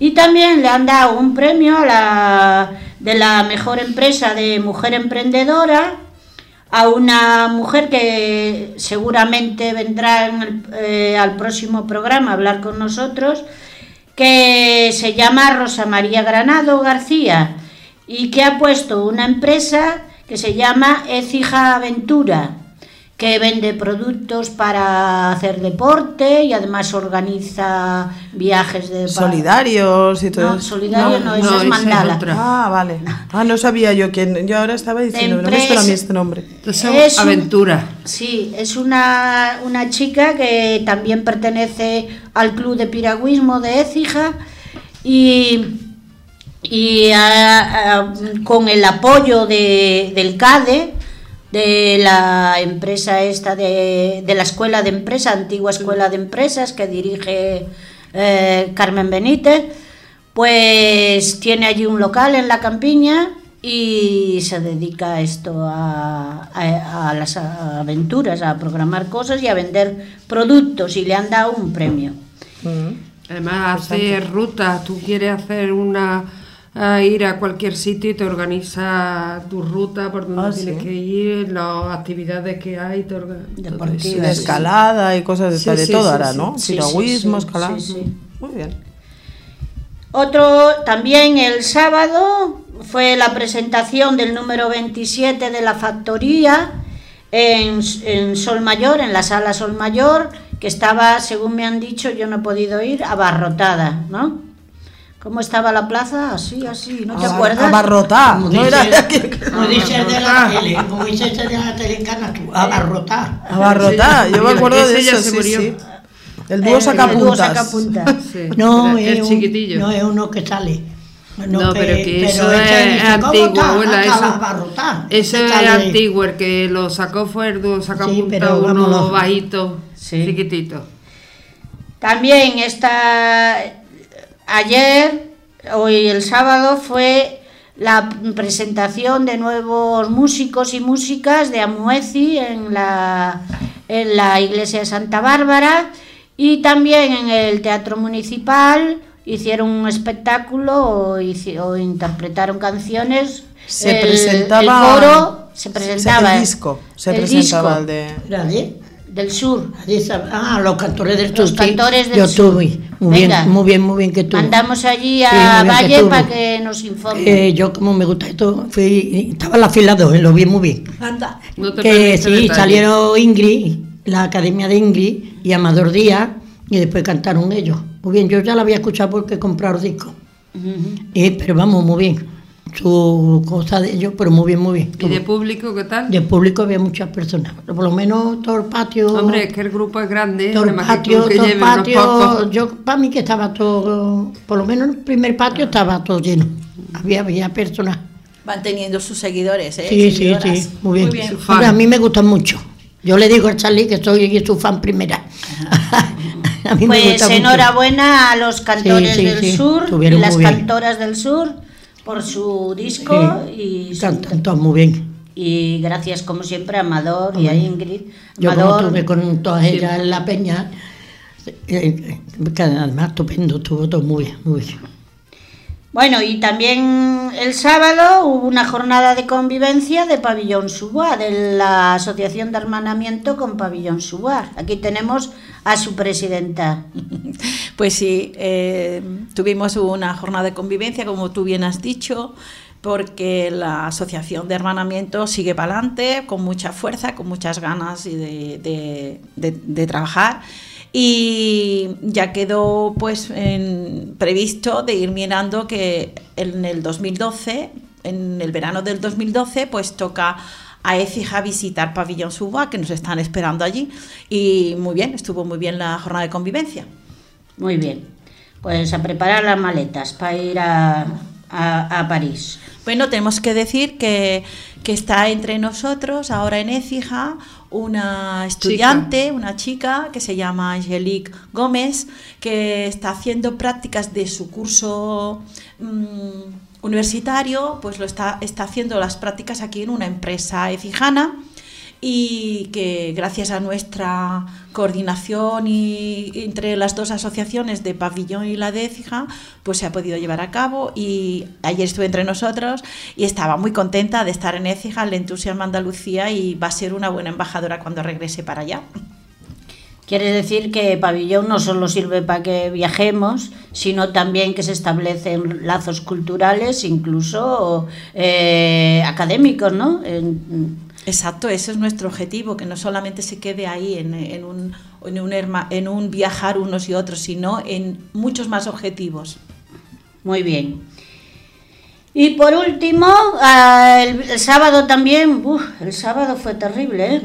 [SPEAKER 2] Y también le han dado un premio a la, de la mejor empresa de mujer emprendedora a una mujer que seguramente vendrá en el- eh, al próximo programa a hablar con nosotros, que se llama Rosa María Granado García y que ha puesto una empresa que se llama Ecija Aventura, que vende productos para hacer deporte y además organiza viajes de
[SPEAKER 5] Solidarios y todo
[SPEAKER 2] No, solidario no,
[SPEAKER 4] No,
[SPEAKER 2] eso
[SPEAKER 4] no,
[SPEAKER 2] es mandala.
[SPEAKER 5] Ah, vale. Ah, no sabía yo quién. Yo ahora estaba diciendo, no me suena a mí este nombre.
[SPEAKER 4] Entonces,
[SPEAKER 2] Es un-
[SPEAKER 4] aventura.
[SPEAKER 2] Sí, es una, una chica que también pertenece al club de piragüismo de Écija y, y con el apoyo de, del CADE, de la empresa esta de, de la escuela de empresa, antigua escuela de empresas que dirige eh, Carmen Benítez, pues tiene allí un local en la campiña y se dedica a esto, a, a- a las aventuras, a programar cosas y a vender productos y le han dado un premio.
[SPEAKER 5] Mm.
[SPEAKER 4] Además, hace ruta, tú quieres hacer una a ir a cualquier sitio y te organiza tu ruta por donde
[SPEAKER 5] Ah,
[SPEAKER 4] tienes
[SPEAKER 5] sí.
[SPEAKER 4] que ir, las actividades que hay, te orga- todo
[SPEAKER 2] Deportivas.
[SPEAKER 4] eso.
[SPEAKER 5] de escalada y cosas de,
[SPEAKER 4] Sí,
[SPEAKER 5] de
[SPEAKER 4] sí,
[SPEAKER 5] todo
[SPEAKER 4] sí,
[SPEAKER 5] ahora,
[SPEAKER 4] sí.
[SPEAKER 5] ¿no?
[SPEAKER 2] Sí,
[SPEAKER 5] Piragüismo,
[SPEAKER 2] sí, sí,
[SPEAKER 5] escalada.
[SPEAKER 2] sí, sí.
[SPEAKER 5] Muy bien.
[SPEAKER 2] Otro también el sábado fue la presentación del número 27 de la factoría en, en Sol Mayor, en la sala Sol Mayor, que estaba, según me han dicho, yo no he podido ir, abarrotada, ¿no? ¿Cómo estaba la plaza? Así, así, ¿no te
[SPEAKER 5] Abar-
[SPEAKER 2] acuerdas?
[SPEAKER 5] Abarrotá.
[SPEAKER 3] Como
[SPEAKER 5] No
[SPEAKER 3] dice,
[SPEAKER 5] era que-
[SPEAKER 3] como dice de la tele, como dice ese de la tele en Canal Sur, abarrotar.
[SPEAKER 5] Abarrotá, yo me acuerdo de eso,
[SPEAKER 4] se
[SPEAKER 5] sí,
[SPEAKER 4] murió.
[SPEAKER 5] sí. El dúo
[SPEAKER 2] Eh,
[SPEAKER 5] sacapuntas.
[SPEAKER 2] el dúo sacapuntas.
[SPEAKER 4] Sí,
[SPEAKER 3] No,
[SPEAKER 4] era
[SPEAKER 3] es
[SPEAKER 4] el
[SPEAKER 3] un-
[SPEAKER 4] chiquitillo.
[SPEAKER 3] no es uno que sale.
[SPEAKER 4] No, pero que eso
[SPEAKER 3] este
[SPEAKER 4] es
[SPEAKER 3] ¿cómo
[SPEAKER 4] antiguo,
[SPEAKER 3] está?
[SPEAKER 4] abuela, eso-
[SPEAKER 3] abarrotar.
[SPEAKER 4] Eso
[SPEAKER 3] Este
[SPEAKER 4] es
[SPEAKER 3] sale-
[SPEAKER 4] antiguo, el que lo sacó fue el dúo sacapunta,
[SPEAKER 3] pero
[SPEAKER 4] uno bajito,
[SPEAKER 2] Sí.
[SPEAKER 4] chiquitito.
[SPEAKER 2] También esta ayer, hoy el sábado, fue la presentación de nuevos músicos y músicas de Amuezi en la, en la iglesia de Santa Bárbara y también en el Teatro Municipal hicieron un espectáculo o interpretaron canciones.
[SPEAKER 5] Se
[SPEAKER 2] el,
[SPEAKER 5] presentaba-
[SPEAKER 2] el coro se presentaba
[SPEAKER 5] el disco, se
[SPEAKER 2] el
[SPEAKER 5] presentaba
[SPEAKER 2] disco
[SPEAKER 5] el de...
[SPEAKER 2] Del sur.
[SPEAKER 3] ah, los cantores del
[SPEAKER 2] Los cantores del
[SPEAKER 3] Yo
[SPEAKER 2] sur.
[SPEAKER 3] tuve. Muy
[SPEAKER 2] Venga.
[SPEAKER 3] bien, muy bien, muy bien que tuvo.
[SPEAKER 2] Mandamos allí a
[SPEAKER 3] que
[SPEAKER 2] Valle para que nos informe.
[SPEAKER 3] Eh, yo como me gusta esto, fui, estaba en la fila 2, lo vi muy bien.
[SPEAKER 6] Anda.
[SPEAKER 4] No te
[SPEAKER 3] que sí,
[SPEAKER 4] detalle.
[SPEAKER 3] salieron Ingrid, la academia de Ingrid y Amador Díaz, y después cantaron ellos. Muy bien, yo ya la había escuchado porque he comprado discos. Y, pero vamos, muy bien. Su cosa de ellos, pero muy bien, muy bien.
[SPEAKER 4] ¿Y de público qué tal?
[SPEAKER 3] De público había muchas personas. Por lo menos todo el patio.
[SPEAKER 4] Hombre, es que el grupo es grande,
[SPEAKER 3] todo el patio,
[SPEAKER 4] que
[SPEAKER 3] todo el patio. Yo, para mí que estaba todo, por lo menos el primer patio estaba todo lleno. Había, había personas.
[SPEAKER 6] Van teniendo sus seguidores, ¿eh?
[SPEAKER 3] Sí, sí, sí, muy bien.
[SPEAKER 6] Muy bien.
[SPEAKER 3] Hombre, a mí me gustan mucho. Yo le digo a Charlie que soy su fan primera. a mí me
[SPEAKER 2] Pues
[SPEAKER 3] mucho.
[SPEAKER 2] enhorabuena a los cantores
[SPEAKER 3] Sí, sí,
[SPEAKER 2] del
[SPEAKER 3] sí,
[SPEAKER 2] sur y las cantoras del sur por su disco y,
[SPEAKER 3] Sí,
[SPEAKER 2] su-
[SPEAKER 3] cantan todos muy bien.
[SPEAKER 2] y gracias como siempre a Amador y a Ingrid.
[SPEAKER 3] Yo como
[SPEAKER 2] Amador,
[SPEAKER 3] estuve con todas ellas en la peña, eh, eh, que además estupendo, estuvo todo muy bien, muy bien.
[SPEAKER 2] Bueno, y también el sábado hubo una jornada de convivencia de Pabellón Subar, de la Asociación de Hermanamiento con Pabellón Subar. Aquí tenemos a su presidenta.
[SPEAKER 6] Pues sí, eh, tuvimos una jornada de convivencia, como tú bien has dicho, porque la asociación de hermanamiento sigue para adelante con mucha fuerza, con muchas ganas de trabajar. Y ya quedó pues en- previsto de ir mirando que en el 2012, en el verano del 2012, pues toca a Écija visitar Pabellón Suba, que nos están esperando allí. Y muy bien, estuvo muy bien la jornada de convivencia.
[SPEAKER 2] Muy bien. Pues a preparar las maletas para ir a, a- a París.
[SPEAKER 6] Bueno, tenemos que decir que, que está entre nosotros ahora en Écija una estudiante, una chica que se llama Angelique Gómez, que está haciendo prácticas de su curso mm, universitario, pues lo está, está haciendo las prácticas aquí en una empresa ecijana y que gracias a nuestra coordinación y entre las dos asociaciones de Pabellón y la de Écija, pues se ha podido llevar a cabo y ayer estuve entre nosotros y estaba muy contenta de estar en Écija, le entusiasma Andalucía y va a ser una buena embajadora cuando regrese para allá.
[SPEAKER 2] Quiere decir que Pabellón no solo sirve para que viajemos, sino también que se establecen lazos culturales, incluso eh, académicos, ¿no?
[SPEAKER 6] Exacto, ese es nuestro objetivo, que no solamente se quede ahí en, un, en, un, en un viajar unos y otros, sino en muchos más objetivos.
[SPEAKER 2] Muy bien. Y por último, ah, el, el sábado también, uf, el sábado fue terrible, ¿eh?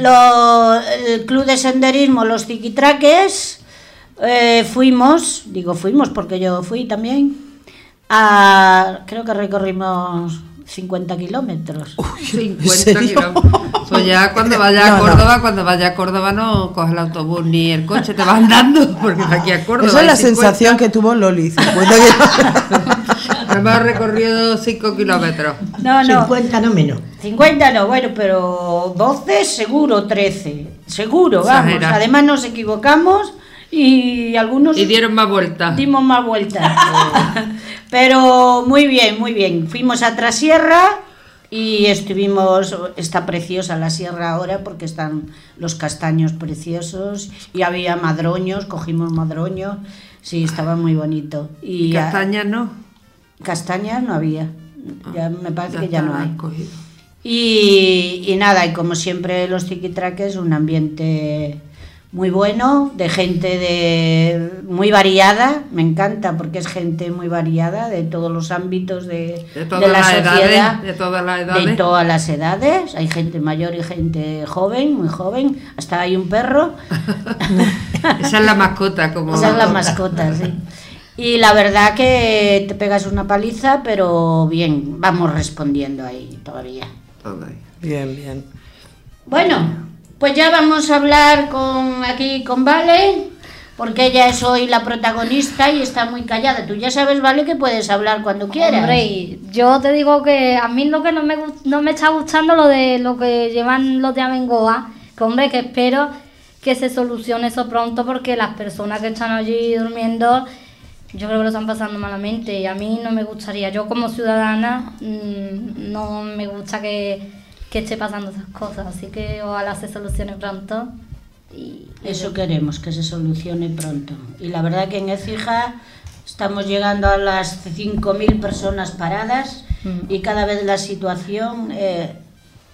[SPEAKER 2] Lo- el club de senderismo, los tiquitraques, eh, fuimos, digo fuimos porque yo fui también, a, creo que recorrimos 50 kilómetros.
[SPEAKER 4] 50
[SPEAKER 5] serio?
[SPEAKER 4] kilómetros. Pues ya cuando vaya a
[SPEAKER 5] No, no.
[SPEAKER 4] Córdoba, cuando vaya a Córdoba no coges el autobús ni el coche, te vas andando, porque de aquí a Córdoba.
[SPEAKER 5] Esa es la
[SPEAKER 4] hay 50.
[SPEAKER 5] sensación que tuvo Loli. 50 que-
[SPEAKER 4] Hemos recorrido 5 kilómetros.
[SPEAKER 2] No, no,
[SPEAKER 3] 50 no menos.
[SPEAKER 2] 50 no, bueno, pero 12 seguro, 13. Seguro, vamos.
[SPEAKER 4] Exagera.
[SPEAKER 2] Además nos equivocamos y algunos
[SPEAKER 4] Y dieron más vueltas.
[SPEAKER 2] dimos más vueltas. Pero muy bien, muy bien. Fuimos a Trasierra y estuvimos, está preciosa la sierra ahora porque están los castaños preciosos y había madroños, cogimos madroños, sí, estaba muy bonito. Y,
[SPEAKER 4] castañas no.
[SPEAKER 2] castañas no había, ya me parece que ya no hay.
[SPEAKER 4] cogido.
[SPEAKER 2] Y, y nada, y como siempre los tiquitraques, un ambiente muy bueno, de gente de muy variada, me encanta porque es gente muy variada de todos los ámbitos de,
[SPEAKER 4] De
[SPEAKER 2] de
[SPEAKER 4] todas
[SPEAKER 2] la
[SPEAKER 4] las
[SPEAKER 2] sociedad,
[SPEAKER 4] edades. De todas las
[SPEAKER 2] de
[SPEAKER 4] edades.
[SPEAKER 2] todas las edades, hay gente mayor y gente joven, muy joven, hasta hay un perro.
[SPEAKER 4] Esa es la mascota, como.
[SPEAKER 2] Esa es la mascota, sí. Y la verdad que te pegas una paliza, pero bien, vamos respondiendo ahí todavía.
[SPEAKER 4] Todo ahí.
[SPEAKER 5] Bien, bien.
[SPEAKER 2] Bueno, pues ya vamos a hablar con aquí con Vale, porque ella es hoy la protagonista y está muy callada. Tú ya sabes, Vale, que puedes hablar cuando quieras.
[SPEAKER 7] Hombre, yo te digo que a mí lo que no me, no me está gustando lo de lo que llevan los de Abengoa, que hombre, que espero que se solucione eso pronto porque las personas que están allí durmiendo, yo creo que lo están pasando malamente y a mí no me gustaría, yo como ciudadana, mm, no me gusta que, que esté pasando esas cosas, así que ojalá se solucione pronto. Y,
[SPEAKER 2] Eso queremos, que se solucione pronto. Y la verdad que en Écija estamos llegando a las 5.000 personas paradas
[SPEAKER 7] Mm.
[SPEAKER 2] y cada vez la situación, eh,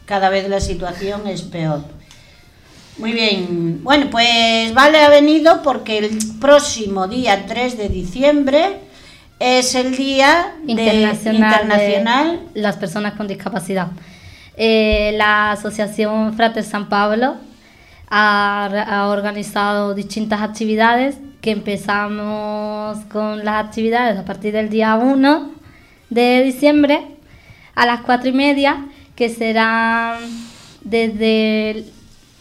[SPEAKER 2] cada vez la situación es peor. Muy bien, bueno, pues Vale ha venido porque el próximo día 3 de diciembre es el día de-
[SPEAKER 7] internacional,
[SPEAKER 2] internacional
[SPEAKER 7] de las personas con discapacidad. Eh, la Asociación Frater San Pablo ha, organizado distintas actividades que empezamos con las actividades a partir del día 1 de diciembre a las 4 y media, que serán desde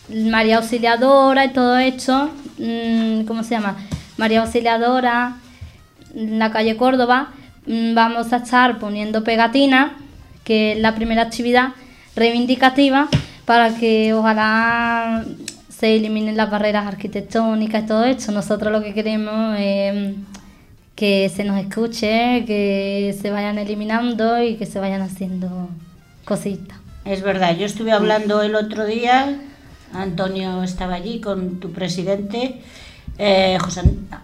[SPEAKER 7] María Auxiliadora y todo esto, mm, ¿cómo se llama? María Auxiliadora, la calle Córdoba, mm, vamos a estar poniendo pegatina, que es la primera actividad reivindicativa, para que ojalá se eliminen las barreras arquitectónicas y todo esto. Nosotros lo que queremos es que se nos escuche, que se vayan eliminando y que se vayan haciendo cositas.
[SPEAKER 2] Es verdad, yo estuve hablando el otro día, Antonio estaba allí con tu presidente, eh, José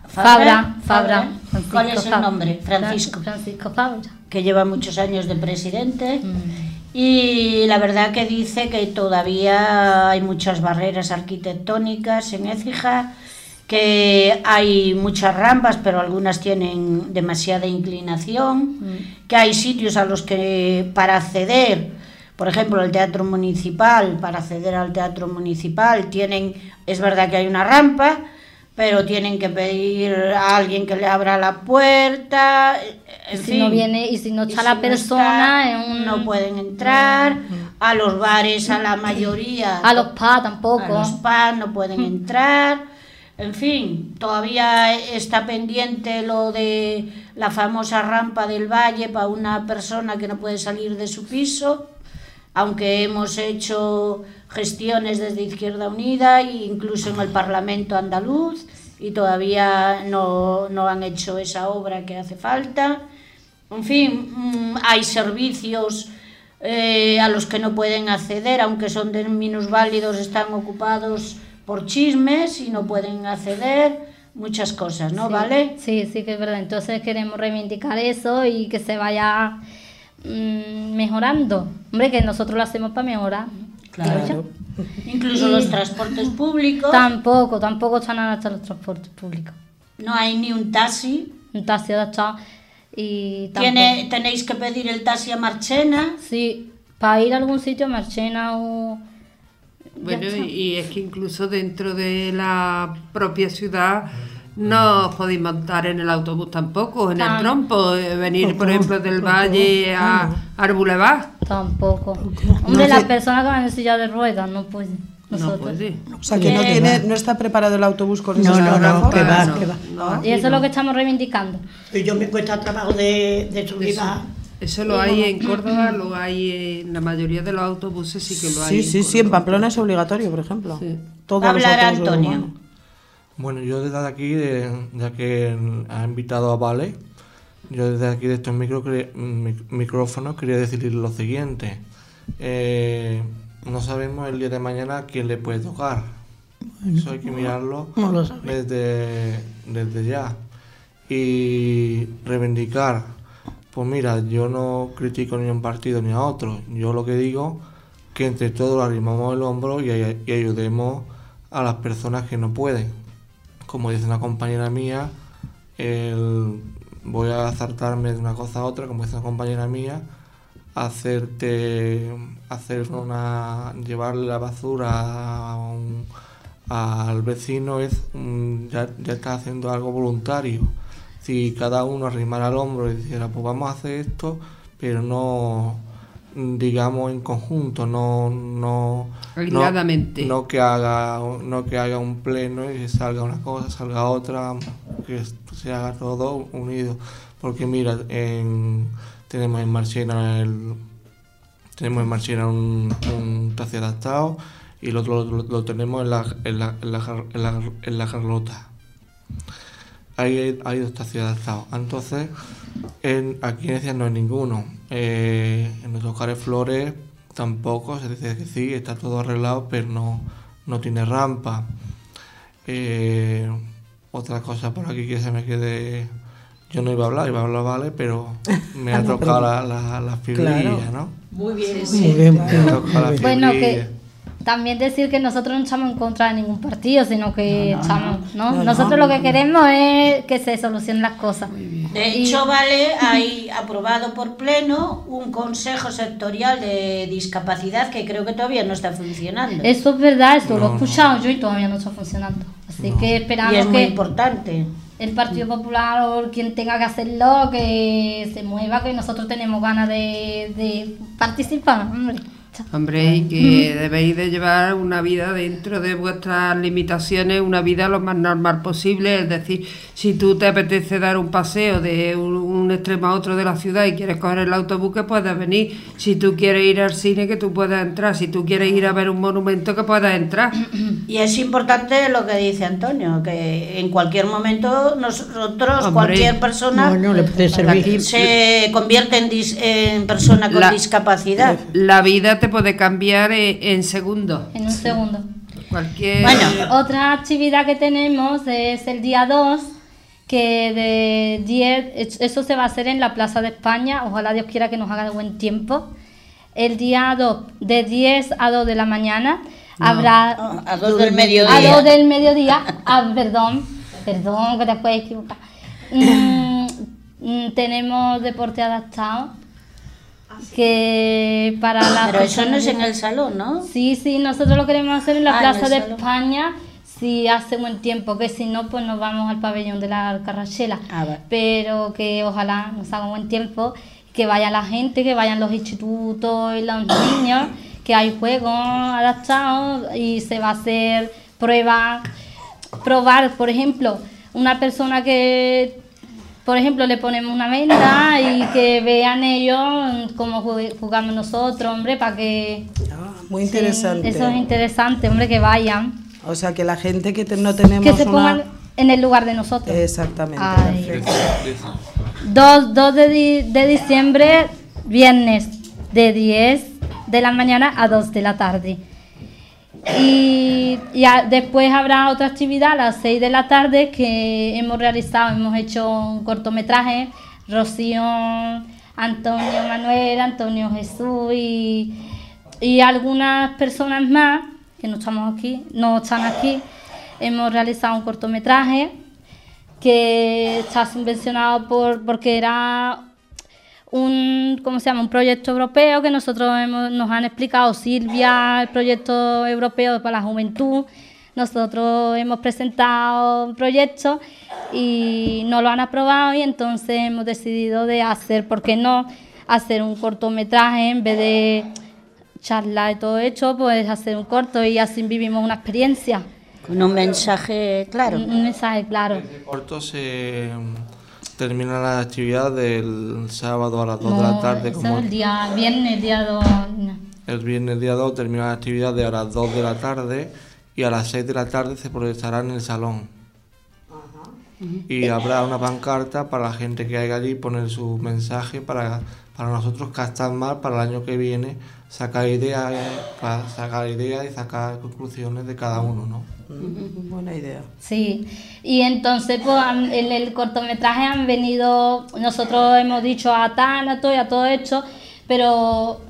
[SPEAKER 7] Fabra, Fabra.
[SPEAKER 2] ¿Cuál es el nombre? Francisco,
[SPEAKER 7] Francisco Fabra.
[SPEAKER 2] que lleva muchos años de presidente.
[SPEAKER 7] Mm.
[SPEAKER 2] Y la verdad que dice que todavía hay muchas barreras arquitectónicas en Écija, que hay muchas rampas, pero algunas tienen demasiada inclinación, que hay sitios a los que para acceder, por ejemplo, el teatro municipal, para acceder al teatro municipal tienen, es verdad que hay una rampa, pero tienen que pedir a alguien que le abra la puerta, en
[SPEAKER 7] si
[SPEAKER 2] fin.
[SPEAKER 7] no viene- y si no está la
[SPEAKER 2] no
[SPEAKER 7] persona
[SPEAKER 2] está,
[SPEAKER 7] en un-
[SPEAKER 2] no pueden entrar, a los bares, a la mayoría,
[SPEAKER 7] A los PA tampoco.
[SPEAKER 2] a los PAN no pueden entrar. En fin, todavía está pendiente lo de la famosa rampa del valle para una persona que no puede salir de su piso, aunque hemos hecho gestiones desde Izquierda Unida e incluso en el Parlamento andaluz y todavía no, no han hecho esa obra que hace falta. En fin, mm, hay servicios eh, a los que no pueden acceder, aunque son de minusválidos, están ocupados por chismes y no pueden acceder, muchas cosas, ¿no?
[SPEAKER 7] Sí,
[SPEAKER 2] ¿Vale?
[SPEAKER 7] Sí, sí que es verdad. Entonces queremos reivindicar eso y que se vaya mm, mejorando. Hombre, que nosotros lo hacemos para mejorar.
[SPEAKER 2] Claro. Incluso
[SPEAKER 7] Y-
[SPEAKER 2] los transportes públicos,
[SPEAKER 7] Tampoco, tampoco están hasta los transportes públicos.
[SPEAKER 2] no hay ni un taxi.
[SPEAKER 7] Un taxi está y.
[SPEAKER 2] Tiene, tenéis que pedir el taxi a Marchena.
[SPEAKER 7] Sí, para ir a algún sitio, Marchena o...
[SPEAKER 4] Bueno, y es que incluso dentro de la propia ciudad no podéis montar en el autobús tampoco, en el trompo, eh, venir por ejemplo del valle a, al Boulevard.
[SPEAKER 7] Tampoco. Hombre, las personas que van en silla de ruedas no pueden.
[SPEAKER 4] No
[SPEAKER 7] Nosotros.
[SPEAKER 4] puede.
[SPEAKER 5] O sea, que no, tiene, no está preparado el autobús con
[SPEAKER 3] No, no, no, que va,
[SPEAKER 4] no,
[SPEAKER 3] que va.
[SPEAKER 4] no.
[SPEAKER 7] Y eso es lo que estamos reivindicando.
[SPEAKER 3] Y yo me cuesta trabajo de, de subir.
[SPEAKER 4] Eso lo hay en Córdoba, lo hay en la mayoría de los autobuses, sí que lo hay.
[SPEAKER 5] Sí,
[SPEAKER 4] en
[SPEAKER 5] sí, sí, en. Pamplona es obligatorio, por ejemplo.
[SPEAKER 4] Sí.
[SPEAKER 5] Todos
[SPEAKER 2] Va a
[SPEAKER 5] los
[SPEAKER 2] hablar Antonio.
[SPEAKER 9] Bueno, yo desde aquí, ya que ha invitado a Vale, yo desde aquí de estos micro, micrófonos quería decirle lo siguiente. Eh, no sabemos el día de mañana quién le puede tocar. Eso hay que mirarlo
[SPEAKER 3] No
[SPEAKER 9] desde, desde ya. Y reivindicar. Pues mira, yo no critico ni a un partido ni a otro. Yo lo que digo que entre todos arrimamos el hombro y ayudemos a las personas que no pueden. Como dice una compañera mía, voy a saltarme de una cosa a otra, como dice una compañera mía, hacerte hacer una llevarle la basura al vecino es mm, ya, ya está haciendo algo voluntario. Si cada uno arrimara el hombro y dijera pues vamos a hacer esto pero no digamos en conjunto no no no- que haga no que haga un pleno y salga una cosa salga otra que se haga todo unido porque mira en- tenemos en Marchena el tenemos en Marchena un, un taxi adaptado y el otro lo, lo tenemos en la, en la, en la, Jar- en la- en la Carlota. Hay, hay dos taxis adaptados. Entonces, en, aquí en Ecija no hay ninguno. Eh, en los Cares Flores tampoco, se dice que sí, está todo arreglado, pero no, no tiene rampa. Eh, otra cosa por aquí que se me quede. Yo no iba a hablar, iba a hablar, vale, pero me ha
[SPEAKER 5] Ah, no,
[SPEAKER 9] tocado la, la,
[SPEAKER 5] Claro.
[SPEAKER 9] fibrilla, ¿no?
[SPEAKER 6] Muy bien.
[SPEAKER 3] Muy bien,
[SPEAKER 9] la
[SPEAKER 7] Bueno, que también decir que nosotros no estamos en contra de ningún partido, sino que estamos, ¿no?
[SPEAKER 5] No, no.
[SPEAKER 7] Nosotros lo que queremos es que se solucionen las cosas.
[SPEAKER 2] De
[SPEAKER 7] Y-
[SPEAKER 2] hecho, Vale, hay aprobado por pleno un consejo sectorial de discapacidad que creo que todavía no está funcionando.
[SPEAKER 7] Eso es verdad, eso lo
[SPEAKER 9] No,
[SPEAKER 7] he
[SPEAKER 9] no.
[SPEAKER 7] escuchado yo y todavía no está funcionando. Así que
[SPEAKER 2] y
[SPEAKER 7] esperamos
[SPEAKER 2] es muy
[SPEAKER 7] que
[SPEAKER 2] importante.
[SPEAKER 7] el Partido Popular o quien tenga que hacerlo, que se mueva, que nosotros tenemos ganas de, de participar, hombre.
[SPEAKER 4] Hombre, y que debéis de llevar una vida dentro de vuestras limitaciones, una vida lo más normal posible. Es decir, si tú te apetece dar un paseo de un, un extremo a otro de la ciudad y quieres coger el autobús, que puedas venir. Si tú quieres ir al cine, que tú puedas entrar. Si tú quieres ir a ver un monumento, que puedas entrar.
[SPEAKER 2] Y es importante lo que dice Antonio, que en cualquier momento nosotros,
[SPEAKER 4] Hombre.
[SPEAKER 2] cualquier persona,
[SPEAKER 3] Bueno, le puede servir.
[SPEAKER 4] Aquí
[SPEAKER 2] se convierte en, dis- en persona con
[SPEAKER 4] La-
[SPEAKER 2] discapacidad.
[SPEAKER 4] La vida te puede cambiar en, en segundos.
[SPEAKER 7] En un segundo.
[SPEAKER 4] Cualquier...
[SPEAKER 2] Bueno,
[SPEAKER 7] Otra actividad que tenemos es el día 2, que de 10, eso se va a hacer en la Plaza de España, ojalá Dios quiera que nos haga de buen tiempo. El día 2, de 10 a 2 de la mañana, habrá...
[SPEAKER 2] a dos del
[SPEAKER 7] A
[SPEAKER 2] mediodía.
[SPEAKER 7] 2 del mediodía, ah, perdón, perdón, que te puedes equivocar. Mm, mm, tenemos deporte adaptado, que para las
[SPEAKER 2] Pero eso no es en el salón, ¿no?
[SPEAKER 7] Sí, sí, nosotros lo queremos hacer en la
[SPEAKER 2] Ah,
[SPEAKER 7] Plaza de
[SPEAKER 2] salón.
[SPEAKER 7] España si hace buen tiempo, que si no, pues nos vamos al pabellón de la Alcarrachela.
[SPEAKER 2] Ah.
[SPEAKER 7] Pero que ojalá nos haga buen tiempo, que vaya la gente, que vayan los institutos y los niños, que hay juegos adaptados y se va a hacer pruebas, probar, por ejemplo, una persona que por ejemplo, le ponemos una venda y que vean ellos cómo jugamos nosotros, hombre, para que...
[SPEAKER 5] Ah, muy
[SPEAKER 7] Sí,
[SPEAKER 5] interesante.
[SPEAKER 7] eso es interesante, hombre, que vayan.
[SPEAKER 5] O sea, que la gente que te- no tenemos
[SPEAKER 7] Que se
[SPEAKER 5] una...
[SPEAKER 7] pongan en el lugar de nosotros.
[SPEAKER 5] Exactamente.
[SPEAKER 7] Ay.
[SPEAKER 5] perfecto.
[SPEAKER 7] 2, 2 de, di- de diciembre, viernes, de 10 de la mañana a 2 de la tarde. Y después habrá otra actividad a las 6 de la tarde que hemos realizado, hemos hecho un cortometraje, Rocío, Antonio Manuel, Antonio Jesús y, y algunas personas más que no estamos aquí, no están aquí. Hemos realizado un cortometraje que está subvencionado por porque era un ¿cómo se llama? un proyecto europeo que nosotros hemos- nos han explicado Silvia, el proyecto europeo para la juventud. Nosotros hemos presentado un proyecto y no lo han aprobado y entonces hemos decidido de hacer, ¿por qué no? Hacer un cortometraje en vez de charlar y todo hecho, pues hacer un corto y así vivimos una experiencia,
[SPEAKER 2] Con un mensaje claro.
[SPEAKER 7] un, un mensaje claro.
[SPEAKER 9] corto se termina la actividad del sábado a las 2 de la tarde, como
[SPEAKER 7] el día viernes, día 2.
[SPEAKER 9] el viernes día 2 termina la actividad de a las 2 de la tarde y a las 6 de la tarde se proyectará en el salón. Y habrá una pancarta para la gente que haya allí poner su mensaje para, para nosotros captar más para el año que viene, sacar ideas, eh, para sacar ideas y sacar conclusiones de cada uno, ¿no?
[SPEAKER 5] Buena idea.
[SPEAKER 7] Sí, y entonces pues han- en el cortometraje han venido, nosotros hemos dicho a Tánato y a todo esto, pero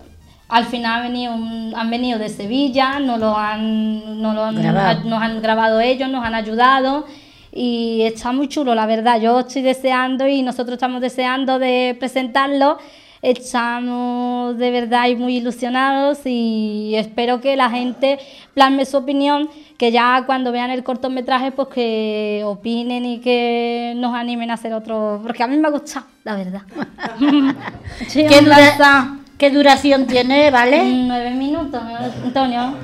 [SPEAKER 7] al final han venido, han venido de Sevilla, nos lo han, nos lo han,
[SPEAKER 2] Grabado.
[SPEAKER 7] nos han grabado ellos, nos han ayudado y está muy chulo, la verdad. Yo estoy deseando y nosotros estamos deseando de presentarlo. Estamos de verdad y muy ilusionados y espero que la gente plasme su opinión, que ya cuando vean el cortometraje pues que opinen y que nos animen a hacer otro, porque a mí me ha gustado, la verdad. Sí,
[SPEAKER 2] ¿Qué, dura- qué duración tiene, vale?
[SPEAKER 7] Nueve minutos, ¿no, Antonio.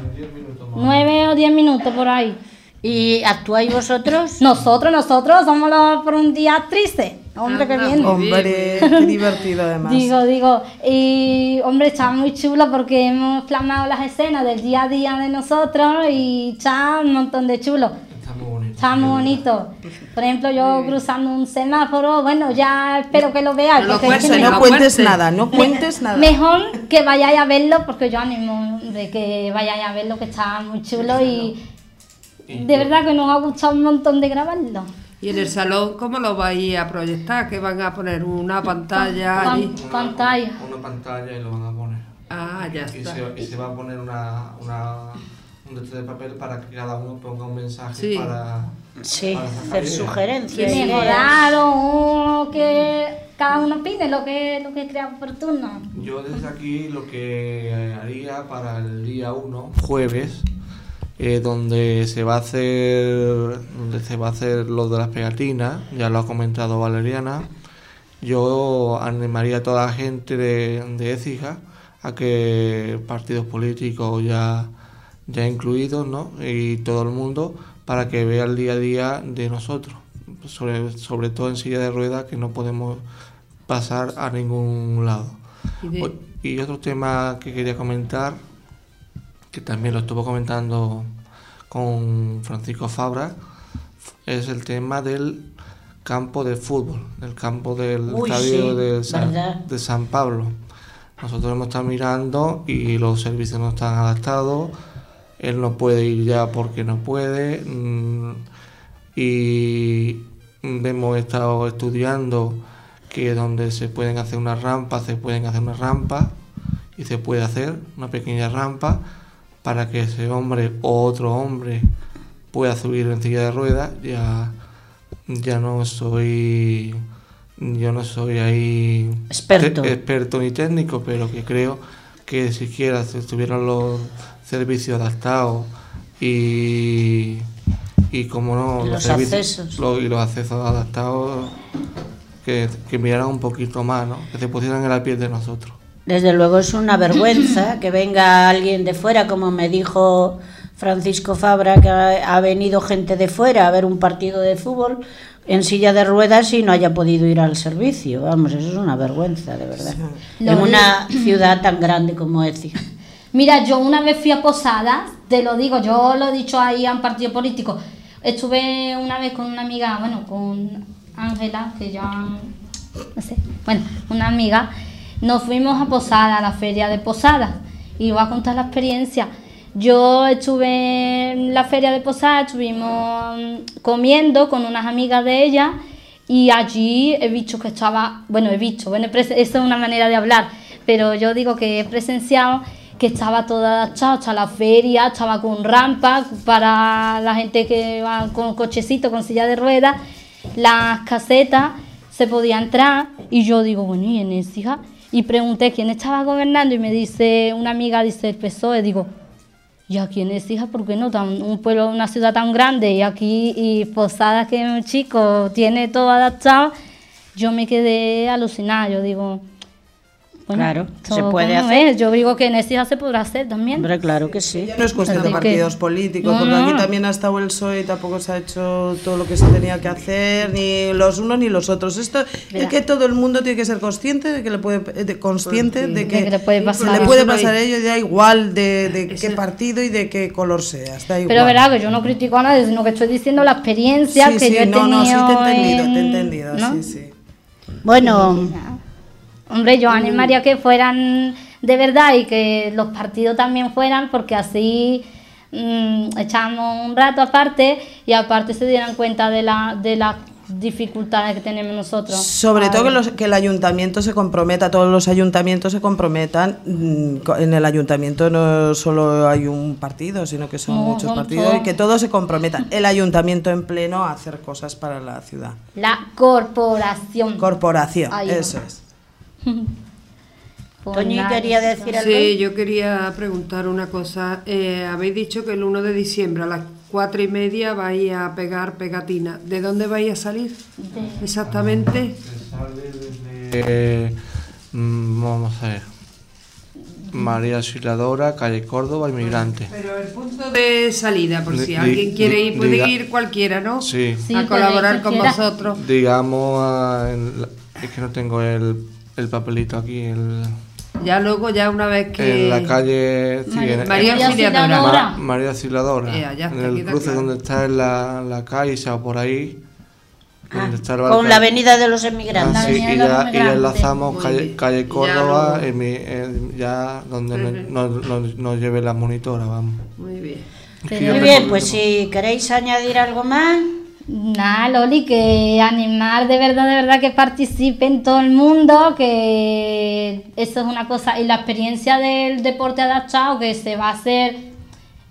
[SPEAKER 7] Nueve o diez minutos por ahí.
[SPEAKER 2] ¿Y actuáis vosotros?
[SPEAKER 7] Nosotros, nosotros somos los por un día tristes. Hombre, que
[SPEAKER 4] Anda,
[SPEAKER 7] bien.
[SPEAKER 5] Hombre, qué divertido además.
[SPEAKER 7] Digo, digo, y hombre, está muy chulo porque hemos plasmado las escenas del día a día de nosotros y está un montón de chulo.
[SPEAKER 9] Está muy bonito.
[SPEAKER 7] Está muy bonito. Por ejemplo, yo cruzando un semáforo, bueno, ya espero que lo veáis.
[SPEAKER 4] No
[SPEAKER 7] porque es que
[SPEAKER 4] cuentes,
[SPEAKER 5] no cuentes
[SPEAKER 4] cuentes.
[SPEAKER 5] nada, no cuentes nada.
[SPEAKER 7] Mejor que vayáis a verlo porque yo animo de que vayáis a verlo, que está muy chulo y de verdad que nos ha gustado un montón de grabarlo.
[SPEAKER 4] ¿Y en el salón cómo lo vais a proyectar? ¿Que van a poner una pantalla allí?
[SPEAKER 7] Pan- pantalla.
[SPEAKER 9] Una pantalla y lo van a poner.
[SPEAKER 4] Ah, ya
[SPEAKER 9] Y
[SPEAKER 4] está.
[SPEAKER 9] se, y se va a poner una, una, un de de papel para que cada uno ponga un mensaje
[SPEAKER 4] Sí.
[SPEAKER 9] para,
[SPEAKER 2] Sí,
[SPEAKER 9] para
[SPEAKER 2] hacer sugerencias.
[SPEAKER 7] Y
[SPEAKER 2] ideas.
[SPEAKER 7] mejorar o que cada uno opine lo que, lo que crea oportuno.
[SPEAKER 9] Yo desde aquí lo que haría para el día 1, jueves, eh, donde se va a hacer donde se va a hacer lo de las pegatinas, ya lo ha comentado Valeriana. Yo animaría a toda la gente de, de Écija a que partidos políticos ya, ya incluidos, ¿no? Y todo el mundo para que vea el día a día de nosotros, sobre, sobre todo en silla de ruedas que no podemos pasar a ningún lado.
[SPEAKER 4] Y de-
[SPEAKER 9] O- Y otro tema que quería comentar, que también lo estuvo comentando con Francisco Fabra, es el tema del campo de fútbol, del campo del
[SPEAKER 2] Uy,
[SPEAKER 9] estadio
[SPEAKER 2] sí,
[SPEAKER 9] de, San,
[SPEAKER 2] verdad.
[SPEAKER 9] de San Pablo. Nosotros hemos estado mirando y los servicios no están adaptados. Él no puede ir ya porque no puede. mm, Y hemos estado estudiando que donde se pueden hacer unas rampas, se pueden hacer unas rampas y se puede hacer una pequeña rampa para que ese hombre o otro hombre pueda subir en silla de ruedas. Ya, ya no soy, yo no soy ahí
[SPEAKER 2] Experto.
[SPEAKER 9] te- experto ni técnico, pero que creo que siquiera si estuvieran los servicios adaptados y, y como no
[SPEAKER 2] Los accesos.
[SPEAKER 9] lo- y los accesos adaptados que, que miraran un poquito más, ¿no? que se pusieran en la piel de nosotros.
[SPEAKER 2] Desde luego es una vergüenza que venga alguien de fuera, como me dijo Francisco Fabra, que ha, ha venido gente de fuera a ver un partido de fútbol en silla de ruedas y no haya podido ir al servicio. Vamos, eso es una vergüenza, de verdad. En una ciudad tan grande como Écija.
[SPEAKER 7] Mira, yo una vez fui a Posadas, te lo digo, yo lo he dicho ahí a un partido político. Estuve una vez con una amiga, bueno, con Ángela, que ya, no sé, bueno, una amiga. Nos fuimos a Posada, a la feria de Posadas, y voy a contar la experiencia. Yo estuve en la feria de Posadas, estuvimos comiendo con unas amigas de ella y allí he visto que estaba, bueno, he visto, bueno, eso es una manera de hablar, pero yo digo que he presenciado que estaba toda adaptado, hasta la feria, estaba con rampa para la gente que va con cochecito, con silla de ruedas, las casetas, se podía entrar y yo digo, bueno, ¿y en hija? Y pregunté quién estaba gobernando y me dice, una amiga dice el PSOE, digo, ¿y aquí en hija por qué no? Tan, un pueblo, una ciudad tan grande y aquí, y Posadas que es un chico, tiene todo adaptado, yo me quedé alucinada, yo digo, Bueno,
[SPEAKER 2] Claro, se puede hacer.
[SPEAKER 7] es. Yo digo que en este se podrá hacer también.
[SPEAKER 2] Hombre, claro que sí.
[SPEAKER 5] Ya no es cuestión de
[SPEAKER 7] que-
[SPEAKER 5] partidos políticos,
[SPEAKER 7] No,
[SPEAKER 5] porque
[SPEAKER 7] no.
[SPEAKER 5] aquí también ha estado el PSOE y tampoco se ha hecho todo lo que se tenía que hacer, ni los unos ni los otros. Esto es que todo el mundo tiene que ser consciente de que le puede, de- consciente de que,
[SPEAKER 7] De que le puede pasar.
[SPEAKER 5] le puede pasar a ello y da igual de, de qué partido y de qué color sea. Está igual.
[SPEAKER 7] Pero verá que yo no critico a nadie, sino que estoy diciendo la experiencia
[SPEAKER 5] sí,
[SPEAKER 7] que
[SPEAKER 5] sí,
[SPEAKER 7] yo he
[SPEAKER 5] no,
[SPEAKER 7] tenido.
[SPEAKER 5] no, sí te he entendido, te he
[SPEAKER 7] en-
[SPEAKER 5] entendido,
[SPEAKER 7] ¿no?
[SPEAKER 5] sí, sí.
[SPEAKER 2] Bueno,
[SPEAKER 7] Hombre, yo animaría a que fueran de verdad y que los partidos también fueran, porque así mm, echamos un rato aparte y aparte se dieran cuenta de, la, de las dificultades que tenemos nosotros.
[SPEAKER 5] Sobre todo que, los- que el ayuntamiento se comprometa, todos los ayuntamientos se comprometan. mm, En el ayuntamiento no solo hay un partido, sino que son
[SPEAKER 7] No,
[SPEAKER 5] muchos
[SPEAKER 7] son
[SPEAKER 5] partidos
[SPEAKER 7] todos.
[SPEAKER 5] y que todos se comprometan. El ayuntamiento en pleno a hacer cosas para la ciudad.
[SPEAKER 7] La corporación.
[SPEAKER 5] Corporación, eso es.
[SPEAKER 7] Pues
[SPEAKER 2] Toñi quería decir algo.
[SPEAKER 4] Sí, yo quería preguntar una cosa. Eh, habéis dicho que el 1 de diciembre a las cuatro y media vais a pegar pegatina. ¿De dónde vais a salir? Exactamente.
[SPEAKER 9] Eh, mm, vamos a ver. María Auxiliadora, calle Córdoba, inmigrante.
[SPEAKER 4] Pero el punto de salida, por si
[SPEAKER 9] di-
[SPEAKER 4] alguien quiere
[SPEAKER 9] di-
[SPEAKER 4] ir, puede
[SPEAKER 9] diga-
[SPEAKER 4] ir cualquiera, ¿no?
[SPEAKER 9] Sí.
[SPEAKER 7] Sí,
[SPEAKER 4] a colaborar con vosotros.
[SPEAKER 9] Digamos, ah, en la- es que no tengo el, el papelito aquí. El,
[SPEAKER 4] Ya luego, ya una vez que...
[SPEAKER 9] en la calle. sí,
[SPEAKER 7] María-
[SPEAKER 9] en-
[SPEAKER 4] María
[SPEAKER 7] María
[SPEAKER 4] Auxiliadora.
[SPEAKER 7] Auxiliadora.
[SPEAKER 9] Ma- María Auxiliadora.
[SPEAKER 4] Eh, ya está,
[SPEAKER 9] en el cruce
[SPEAKER 4] claro.
[SPEAKER 9] donde está la, la Caixa o por ahí. donde está el
[SPEAKER 2] con la avenida de los
[SPEAKER 9] Ah,
[SPEAKER 2] emigrantes.
[SPEAKER 9] Sí,
[SPEAKER 7] avenida
[SPEAKER 9] y, ya, y enlazamos calle, calle
[SPEAKER 4] Ya
[SPEAKER 9] Córdoba, en mi- en- ya donde no- no- no- nos lleve la monitora, vamos.
[SPEAKER 4] Muy bien.
[SPEAKER 2] Muy bien, pues si queréis añadir algo más.
[SPEAKER 7] Nada, Loli, que animar de verdad, de verdad que participen todo el mundo, que eso es una cosa. Y la experiencia del deporte adaptado que se va a hacer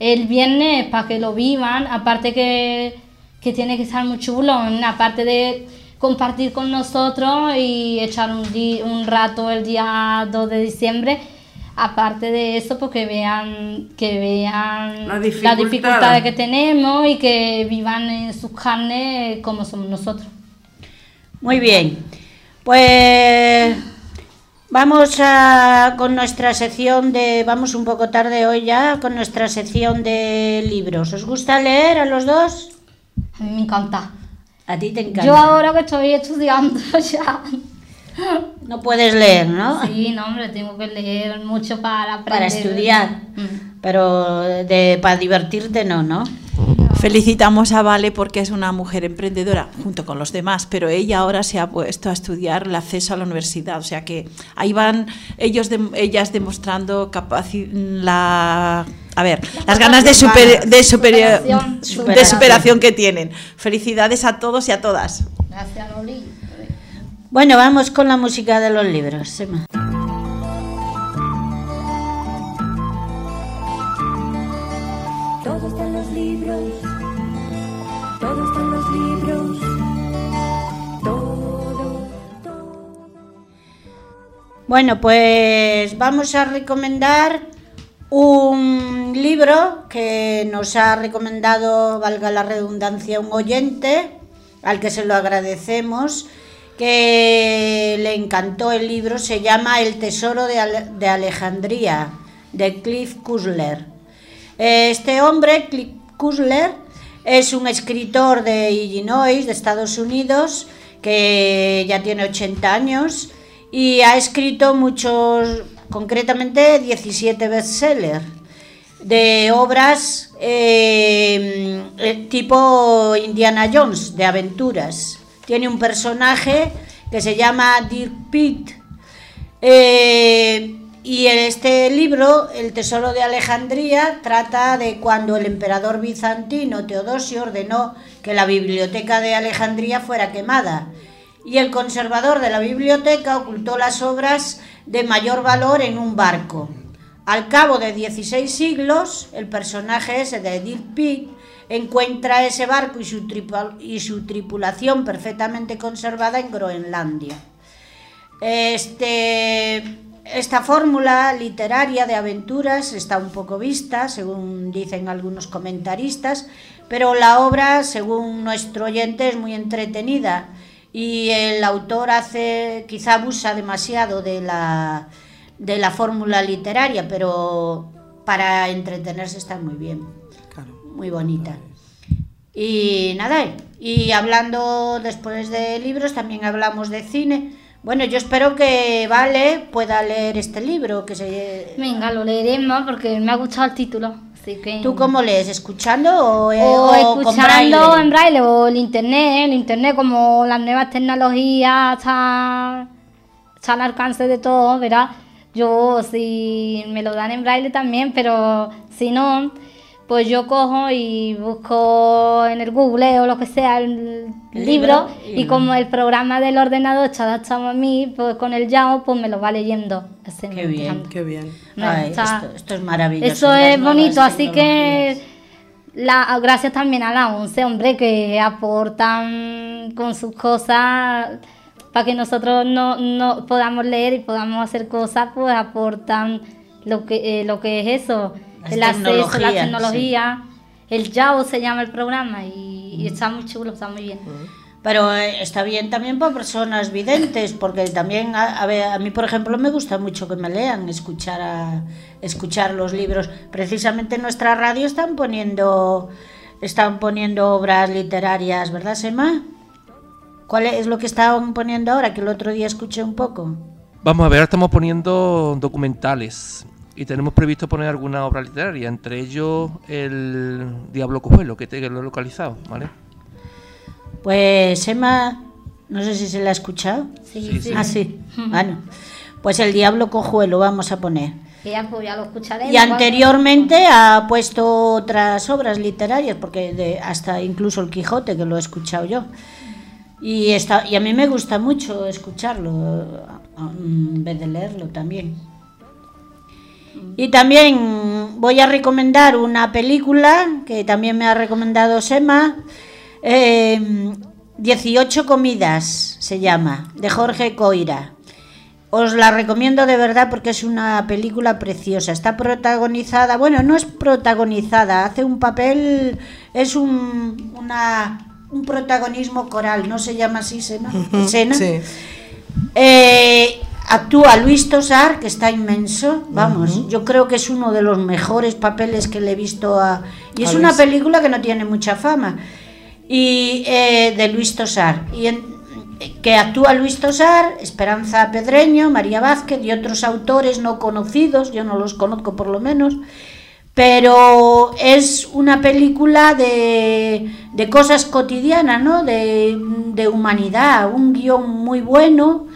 [SPEAKER 7] el viernes para que lo vivan, aparte que, que tiene que estar muy chulo, aparte de compartir con nosotros y echar un, un rato el día 2 de diciembre. Aparte de eso, pues que vean, que vean
[SPEAKER 4] Las dificultades.
[SPEAKER 7] dificultades que tenemos y que vivan en sus carnes como somos nosotros.
[SPEAKER 2] Muy bien. Pues vamos a, con nuestra sección de. Vamos un poco tarde hoy ya, con nuestra sección de libros. ¿Os gusta leer a los dos?
[SPEAKER 7] A mí me encanta.
[SPEAKER 2] A ti te encanta.
[SPEAKER 7] Yo ahora que estoy estudiando ya.
[SPEAKER 2] No puedes leer, ¿no?
[SPEAKER 7] Sí, no, hombre, tengo que leer mucho para aprender.
[SPEAKER 2] Para estudiar.
[SPEAKER 7] Mm.
[SPEAKER 2] Pero de, para divertirte no, ¿no?
[SPEAKER 6] Felicitamos a Vale porque es una mujer emprendedora junto con los demás, pero ella ahora se ha puesto a estudiar el acceso a la universidad, o sea que ahí van ellos ellas demostrando la a ver, las ganas de, super- de, superi-
[SPEAKER 7] Superación.
[SPEAKER 6] de superación que tienen. Felicidades a todos y a todas.
[SPEAKER 7] Gracias, Loli.
[SPEAKER 2] Bueno, vamos con la música de los libros. Emma.
[SPEAKER 1] Todo está en los libros. Todo está en los libros. Todo, todo.
[SPEAKER 2] Bueno, pues vamos a recomendar un libro que nos ha recomendado, valga la redundancia, un oyente, al que se lo agradecemos, que le encantó el libro, se llama El Tesoro de, Ale- de Alejandría, de Cliff Kusler. Este hombre, Cliff Kusler, es un escritor de Illinois, de Estados Unidos, que ya tiene 80 años y ha escrito muchos, concretamente 17 bestsellers de obras eh, eh, tipo Indiana Jones, de aventuras. Tiene un personaje que se llama Dirk Pitt. Eh, y en este libro, El Tesoro de Alejandría, trata de cuando el emperador bizantino Teodosio ordenó que la biblioteca de Alejandría fuera quemada. Y el conservador de la biblioteca ocultó las obras de mayor valor en un barco. Al cabo de 16 siglos, el personaje ese de Dirk Pitt encuentra ese barco y su, tripulación perfectamente conservada en Groenlandia. Este, esta fórmula literaria de aventuras está un poco vista, según dicen algunos comentaristas, pero la obra, según nuestro oyente, es muy entretenida y el autor hace, quizá abusa demasiado de la, fórmula literaria, pero para entretenerse está muy bien. Muy bonita. Y nada, y hablando después de libros, también hablamos de cine. Bueno, yo espero que Vale pueda leer este libro, que se...
[SPEAKER 7] Venga, lo leeremos porque me ha gustado el título. Así que...
[SPEAKER 2] ¿Tú cómo lees? ¿Escuchando o, eh,
[SPEAKER 7] o,
[SPEAKER 2] o con
[SPEAKER 7] escuchando
[SPEAKER 2] braille?
[SPEAKER 7] en braille o el internet, el internet como las nuevas tecnologías está, está al alcance de todos, ¿verdad? Yo si me lo dan en braille también, pero si no, pues yo cojo y busco en el Google o lo que sea el,
[SPEAKER 2] El
[SPEAKER 7] libro,
[SPEAKER 2] libro y-
[SPEAKER 7] y como el programa del ordenador está adaptado a mí, pues con el Yao pues me lo va leyendo. Así
[SPEAKER 2] Qué bien,
[SPEAKER 7] dejando.
[SPEAKER 5] Qué bien.
[SPEAKER 2] Ay, esto, esto es maravilloso.
[SPEAKER 7] Eso es bonito, así que la, gracias también a la ONCE, hombre, que aportan con sus cosas para que nosotros no, no podamos leer y podamos hacer cosas, pues aportan lo que, eh, lo que es eso, el acceso, la tecnología. El YAO se llama el programa y, y está muy chulo, está muy bien.
[SPEAKER 2] Pero eh, está bien también para personas videntes, porque también, a, a ver, a mí, por ejemplo, me gusta mucho que me lean, escuchar, a, escuchar los libros. Precisamente en nuestra radio están poniendo, están poniendo obras literarias, ¿verdad, Sema? ¿Cuál es lo que estaban poniendo ahora? Que el otro día escuché un poco.
[SPEAKER 10] Vamos a ver, ahora estamos poniendo documentales y tenemos previsto poner alguna obra literaria, entre ellos el Diablo Cojuelo, que te que lo he localizado, ¿vale?
[SPEAKER 2] Pues Sema, no sé si se la ha escuchado.
[SPEAKER 7] Sí, sí.
[SPEAKER 2] Ah, sí. Bueno, pues el Diablo Cojuelo vamos a poner.
[SPEAKER 7] Y ya, pues ya lo escucharé.
[SPEAKER 2] Y anteriormente ha puesto otras obras literarias, porque de- hasta incluso el Quijote, que lo he escuchado yo. Y, está, y a mí me gusta mucho escucharlo, en vez de leerlo también. Y también voy a recomendar una película que también me ha recomendado Sema, eh, 18 comidas se llama, de Jorge Coira. Os la recomiendo de verdad porque es una película preciosa. Está protagonizada, bueno, no es protagonizada, hace un papel, es un, una, un protagonismo coral, no se llama así, Sena. Sena.
[SPEAKER 5] Sí.
[SPEAKER 2] Eh, actúa Luis Tosar, que está inmenso, vamos, yo creo que es uno de los mejores papeles que le he visto a... Y es
[SPEAKER 5] A
[SPEAKER 2] una película que no tiene mucha fama, y eh, de Luis Tosar, y en- que actúa Luis Tosar, Esperanza Pedreño, María Vázquez y otros autores no conocidos, yo no los conozco por lo menos, pero es una película de, de cosas cotidianas, ¿no? De, de humanidad, un guion muy bueno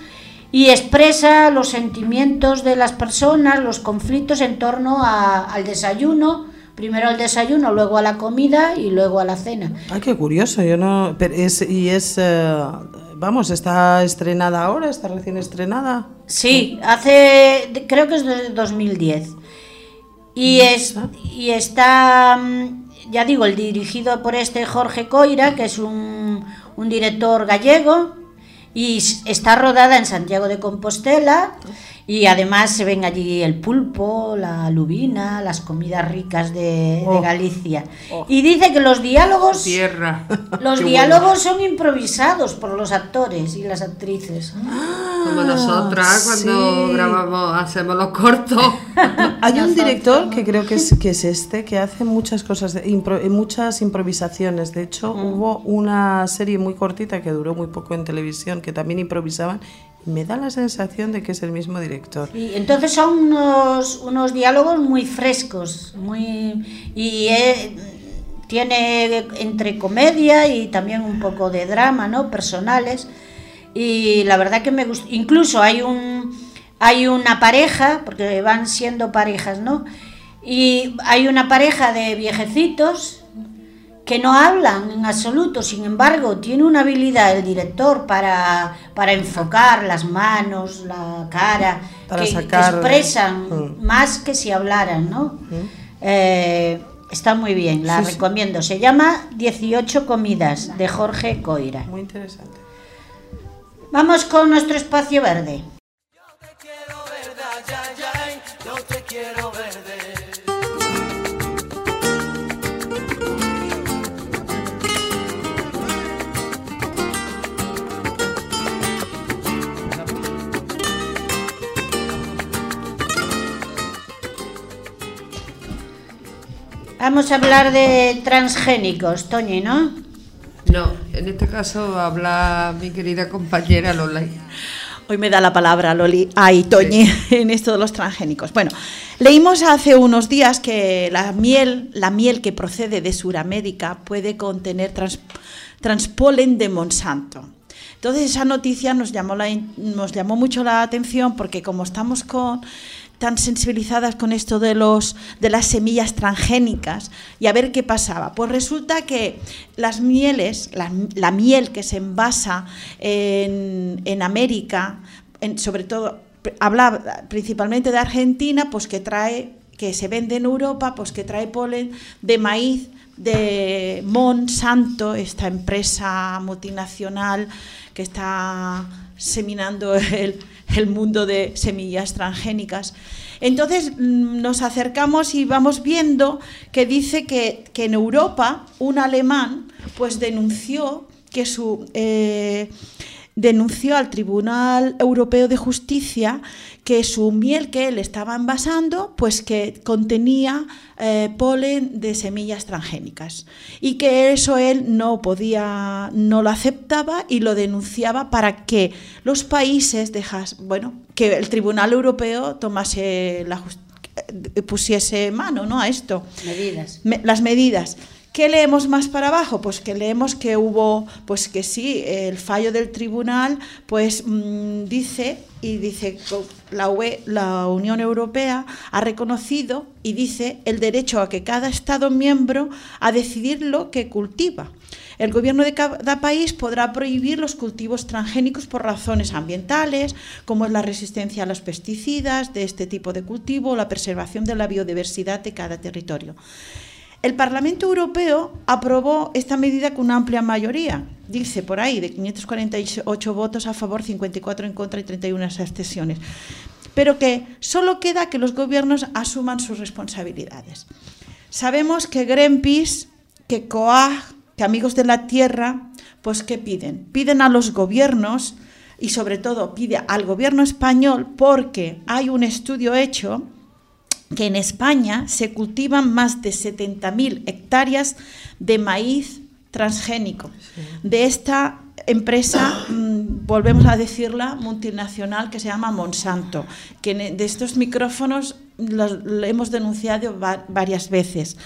[SPEAKER 2] y expresa los sentimientos de las personas, los conflictos en torno a- al desayuno, primero al desayuno, luego a la comida y luego a la cena.
[SPEAKER 5] Ay, qué curioso. Yo no. pero es, y es. eh, vamos, está estrenada ahora, está recién estrenada.
[SPEAKER 2] Sí, hace, creo que es de 2010. Y, es, y está, mm, ya digo, el dirigido por este Jorge Coira, que es un, un director gallego, y está rodada en Santiago de Compostela, y además se ven allí el pulpo, la lubina, las comidas ricas de, de
[SPEAKER 5] Oh.
[SPEAKER 2] Galicia. Y dice que los diálogos...
[SPEAKER 4] Tierra.
[SPEAKER 2] Los
[SPEAKER 4] Qué
[SPEAKER 2] diálogos son improvisados por los actores y las actrices.
[SPEAKER 4] Como nosotras cuando
[SPEAKER 5] sí.
[SPEAKER 4] grabamos, hacemos los cortos.
[SPEAKER 5] Hay un director que creo que es, que es este, que hace muchas cosas, de impro- eh, muchas improvisaciones. De hecho, hubo una serie muy cortita que duró muy poco en televisión, que también improvisaban. Me da la sensación de que es el mismo director.
[SPEAKER 2] Y entonces son unos, unos diálogos muy frescos, muy y eh, tiene entre comedia y también un poco de drama, ¿no? Personales. Y la verdad que me gusta. Incluso hay un hay una pareja, porque van siendo parejas, ¿no? Y hay una pareja de viejecitos que no hablan en absoluto, sin embargo, tiene una habilidad el director para, para enfocar las manos, la cara,
[SPEAKER 5] Para
[SPEAKER 2] que, expresan
[SPEAKER 5] Mm.
[SPEAKER 2] más que si hablaran, ¿no? Eh, está muy bien, la recomiendo. Se llama 18 comidas de Jorge Coira.
[SPEAKER 5] Muy interesante.
[SPEAKER 2] Vamos con nuestro espacio verde. Vamos a hablar de transgénicos, Toñi, ¿no?
[SPEAKER 4] No, en este caso habla mi querida compañera Lola.
[SPEAKER 6] Hoy me da la palabra Loli, ay, Toñi, en esto de los transgénicos. Bueno, leímos hace unos días que la miel, la miel que procede de Sudamérica puede contener trans- transpolen de Monsanto. Entonces esa noticia nos llamó, la, nos llamó mucho la atención porque como estamos con, tan sensibilizadas con esto de, los, de las semillas transgénicas y a ver qué pasaba. Pues resulta que las mieles, la, miel que se envasa en, en América, sobre todo, habla principalmente de Argentina, pues que trae que se vende en Europa, pues que trae polen de maíz de Monsanto, esta empresa multinacional que está seminando el, el mundo de semillas transgénicas. Entonces mm, nos acercamos y vamos viendo que dice que, que en Europa un alemán pues denunció que su eh, denunció al Tribunal Europeo de Justicia que su miel que él estaba envasando, pues que contenía eh, polen de semillas transgénicas y que eso él no podía, no lo aceptaba y lo denunciaba para que los países dejas, bueno, que el Tribunal Europeo tomase la jus- eh, pusiese mano, ¿no? a esto
[SPEAKER 2] Medidas.
[SPEAKER 6] me- las medidas. ¿Qué leemos más para abajo? Pues que leemos que hubo, pues que sí, el fallo del tribunal, pues mm, dice y dice la, UE la Unión Europea ha reconocido y dice el derecho a que cada Estado miembro a decidir lo que cultiva. El gobierno de cada país podrá prohibir los cultivos transgénicos por razones ambientales, como es la resistencia a los pesticidas de este tipo de cultivo la preservación de la biodiversidad de cada territorio. El Parlamento Europeo aprobó esta medida con una amplia mayoría, dice por ahí, de 548 votos a favor, 54 en contra y 31 abstenciones. Pero que solo queda que los gobiernos asuman sus responsabilidades. Sabemos que Greenpeace, que COAG, que Amigos de la Tierra, pues ¿qué piden? Piden a los gobiernos y sobre todo pide al gobierno español porque hay un estudio hecho que en España se cultivan más de 70.000 hectáreas de maíz transgénico. De esta empresa, mm, volvemos a decirla, multinacional que se llama Monsanto, que en- de estos micrófonos los- lo hemos denunciado va- varias veces.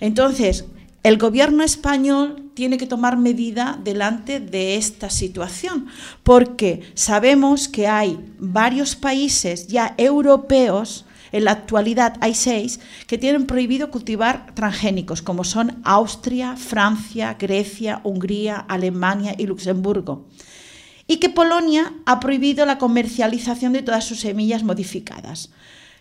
[SPEAKER 6] Entonces, el gobierno español tiene que tomar medida delante de esta situación, porque sabemos que hay varios países ya europeos, en la actualidad hay seis, que tienen prohibido cultivar transgénicos, como son Austria, Francia, Grecia, Hungría, Alemania y Luxemburgo. Y que Polonia ha prohibido la comercialización de todas sus semillas modificadas.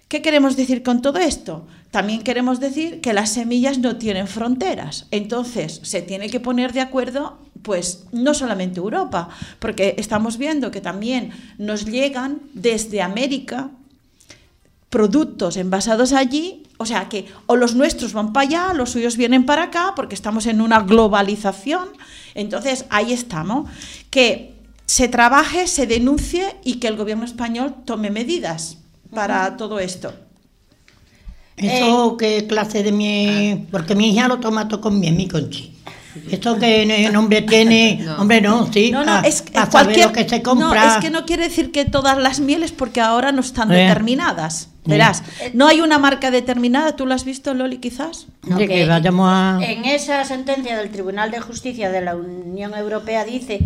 [SPEAKER 6] ¿Qué queremos decir con todo esto? También queremos decir que las semillas no tienen fronteras. Entonces, se tiene que poner de acuerdo, pues, no solamente Europa, porque estamos viendo que también nos llegan desde América productos envasados allí, o sea que o los nuestros van para allá, los suyos vienen para acá, porque estamos en una globalización. Entonces, ahí estamos. Que se trabaje, se denuncie y que el gobierno español tome medidas para todo esto.
[SPEAKER 3] ¿Eso qué clase de miel? Porque mi hija lo toma todo con miel, mi conchi. ¿Esto qué nombre tiene? Hombre, no, sí.
[SPEAKER 6] No, no, es,
[SPEAKER 3] saber
[SPEAKER 6] cualquier.
[SPEAKER 3] lo que se
[SPEAKER 6] no,
[SPEAKER 3] compra.
[SPEAKER 6] es que no quiere decir que todas las mieles, porque ahora no están
[SPEAKER 3] Eh.
[SPEAKER 6] determinadas. Verás, no hay una marca determinada. ¿Tú lo has visto, Loli, quizás?
[SPEAKER 3] Que vayamos a...
[SPEAKER 2] En esa sentencia del Tribunal de Justicia de la Unión Europea dice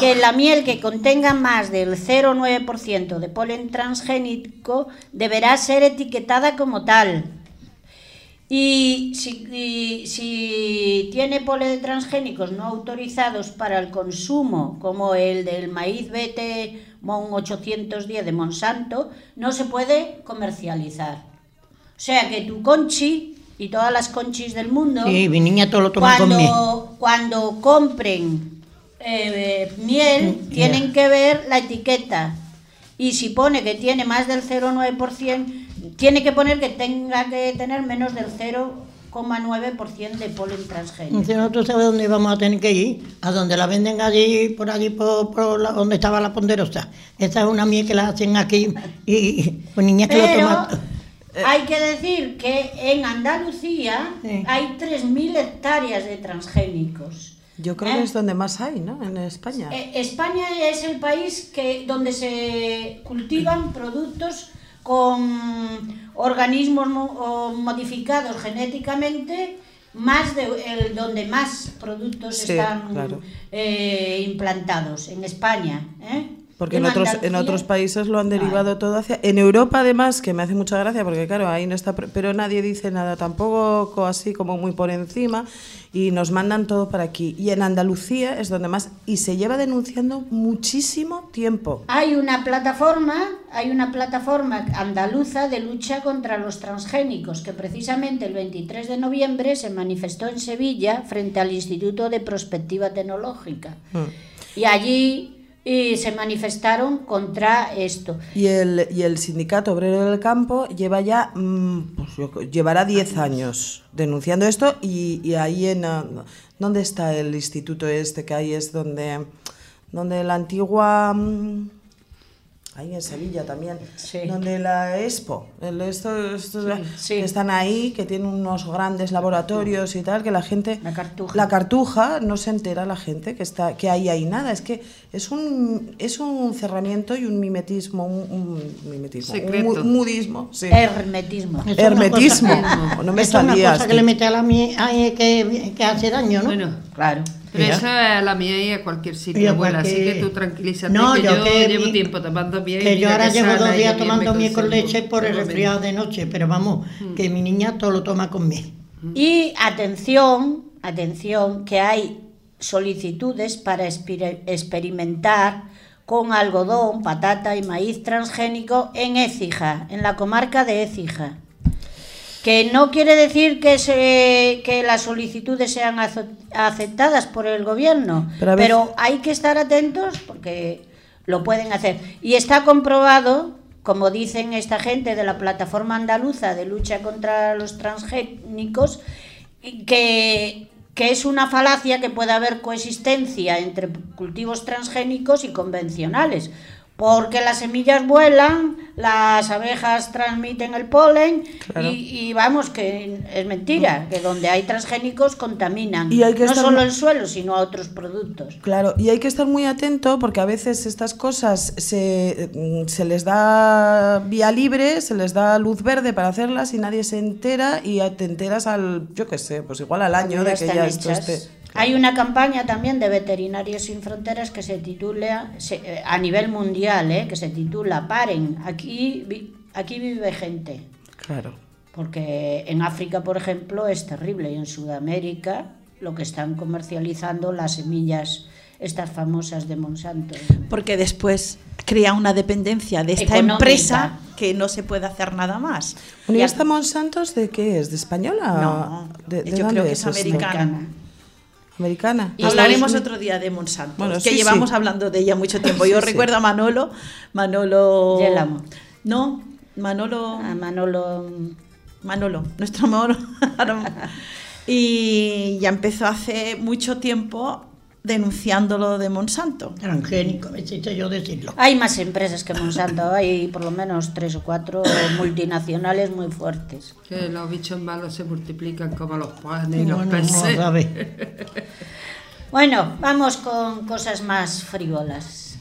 [SPEAKER 2] que la miel que contenga más del 0,9% de polen transgénico deberá ser etiquetada como tal. Y si, y si tiene polen transgénicos no autorizados para el consumo, como el del maíz BT Mon 810 de Monsanto, no se puede comercializar. O sea que tu conchi y todas las conchis del mundo,
[SPEAKER 3] Sí, mi niña todo lo toma con miel.
[SPEAKER 2] cuando, cuando compren eh, miel,
[SPEAKER 3] Mm,
[SPEAKER 2] tienen que ver la etiqueta. Y si pone que tiene más del 0,9%, tiene que poner que tenga que tener menos del 0,9% de polen transgénico.
[SPEAKER 3] Si no, tú sabes dónde vamos a tener que ir, a donde la venden allí, por allí, por, por la- donde estaba la ponderosa. Esa es una miel que la hacen aquí y, pues niñas que lo toman.
[SPEAKER 2] Hay que decir que en Andalucía
[SPEAKER 3] Sí.
[SPEAKER 2] hay 3.000 hectáreas de transgénicos.
[SPEAKER 5] Yo creo
[SPEAKER 2] ¿Eh?
[SPEAKER 5] que es donde más hay, ¿no? En España.
[SPEAKER 2] Eh, España es el país que donde se cultivan productos con organismos modificados genéticamente más de el donde más productos
[SPEAKER 5] Sí,
[SPEAKER 2] están
[SPEAKER 5] claro.
[SPEAKER 2] eh, implantados en España ¿eh?
[SPEAKER 5] Porque en, otros, en otros países lo han derivado todo hacia... En Europa, además, que me hace mucha gracia, porque claro, ahí no está... Pero nadie dice nada tampoco co- así como muy por encima y nos mandan todo para aquí. Y en Andalucía es donde más... Y se lleva denunciando muchísimo tiempo.
[SPEAKER 2] Hay una plataforma, hay una plataforma andaluza de lucha contra los transgénicos que precisamente el 23 de noviembre se manifestó en Sevilla frente al Instituto de Prospectiva Tecnológica. Y allí eh, se manifestaron contra esto.
[SPEAKER 5] Y el, y el sindicato obrero del campo lleva ya, mm, pues llevará 10 años denunciando esto y, y ahí en... ah, ¿Dónde está el instituto este que ahí es donde, donde la antigua... Ahí en Sevilla también,
[SPEAKER 2] Sí.
[SPEAKER 5] donde la Expo, el esto, esto-
[SPEAKER 2] sí.
[SPEAKER 5] que están ahí, que tienen unos grandes laboratorios y tal, que la gente,
[SPEAKER 2] La Cartuja.
[SPEAKER 5] la cartuja, no se entera la gente que está, que ahí hay nada, es que es un, es un cerramiento y un mimetismo, un, un mimetismo, un
[SPEAKER 4] Secreto.
[SPEAKER 5] mudismo, sí.
[SPEAKER 2] Hermetismo.
[SPEAKER 3] Es una
[SPEAKER 5] Hermetismo,
[SPEAKER 3] cosa-
[SPEAKER 5] no me
[SPEAKER 3] es una cosa que le mete a la miel ay, que, que hace daño, ¿no?
[SPEAKER 4] Bueno,
[SPEAKER 2] Claro.
[SPEAKER 4] Pero eso es la miel y a cualquier sitio, abuela, así
[SPEAKER 3] cualquier-
[SPEAKER 4] que tú tranquilízate
[SPEAKER 3] No,
[SPEAKER 4] que
[SPEAKER 3] yo
[SPEAKER 4] yo,
[SPEAKER 3] que
[SPEAKER 4] llevo
[SPEAKER 3] mi-
[SPEAKER 4] tiempo tomando miel.
[SPEAKER 3] Que yo ahora
[SPEAKER 4] qué
[SPEAKER 3] llevo dos días tomando miel con leche por el resfriado de noche, pero vamos, que mi niña todo lo toma con miel.
[SPEAKER 2] Y atención, atención, que hay solicitudes para experimentar con algodón, patata y maíz transgénico en Écija, en la comarca de Écija. Que no quiere decir que, se, que las solicitudes sean aceptadas por el gobierno,
[SPEAKER 5] Pero
[SPEAKER 2] hay que estar atentos porque lo pueden hacer. Y está comprobado, como dicen esta gente de la plataforma andaluza de lucha contra los transgénicos, que, que es una falacia que puede haber coexistencia entre cultivos transgénicos y convencionales. Porque las semillas vuelan, las abejas transmiten el polen
[SPEAKER 5] Claro.
[SPEAKER 2] y, y vamos, que es mentira, que donde hay transgénicos contaminan
[SPEAKER 5] Y hay que
[SPEAKER 2] no
[SPEAKER 5] estar
[SPEAKER 2] solo el suelo, sino a otros productos.
[SPEAKER 5] Claro, y hay que estar muy atento porque a veces estas cosas se, mm, se les da vía libre, se les da luz verde para hacerlas y nadie se entera y te enteras al, yo qué sé, pues igual al año de que ya esto esté.
[SPEAKER 2] Hay una campaña también de Veterinarios Sin Fronteras que se titula, se- eh, a nivel mundial, eh, que se titula Paren, aquí, vi- aquí vive gente.
[SPEAKER 5] Claro.
[SPEAKER 2] Porque en África, por ejemplo, es terrible y en Sudamérica lo que están comercializando las semillas, estas famosas de Monsanto.
[SPEAKER 6] Porque después crea una dependencia de esta
[SPEAKER 2] Económica.
[SPEAKER 6] empresa que no se puede hacer nada más.
[SPEAKER 5] ¿y esta Monsantos de qué es? ¿De española?
[SPEAKER 6] No,
[SPEAKER 5] ¿De, de
[SPEAKER 6] yo creo que es americana.
[SPEAKER 5] ¿Americana?
[SPEAKER 6] Y hablaremos otro día de Monsanto,
[SPEAKER 5] Bueno,
[SPEAKER 6] que
[SPEAKER 5] sí,
[SPEAKER 6] llevamos
[SPEAKER 5] sí.
[SPEAKER 6] hablando de ella mucho tiempo. Yo
[SPEAKER 5] Sí, sí.
[SPEAKER 6] recuerdo a Manolo, Manolo...
[SPEAKER 2] Yélamo.
[SPEAKER 6] No, Manolo...
[SPEAKER 2] A Manolo
[SPEAKER 6] Manolo, nuestro Manolo. y ya empezó hace mucho tiempo denunciando lo de Monsanto.
[SPEAKER 3] Transgénico, necesito yo decirlo.
[SPEAKER 2] Hay más empresas que Monsanto, hay por lo menos tres o cuatro multinacionales muy fuertes.
[SPEAKER 4] Que los bichos malos se multiplican como los panes y los
[SPEAKER 3] Bueno,
[SPEAKER 4] peces.
[SPEAKER 2] Bueno, vamos con cosas más frívolas.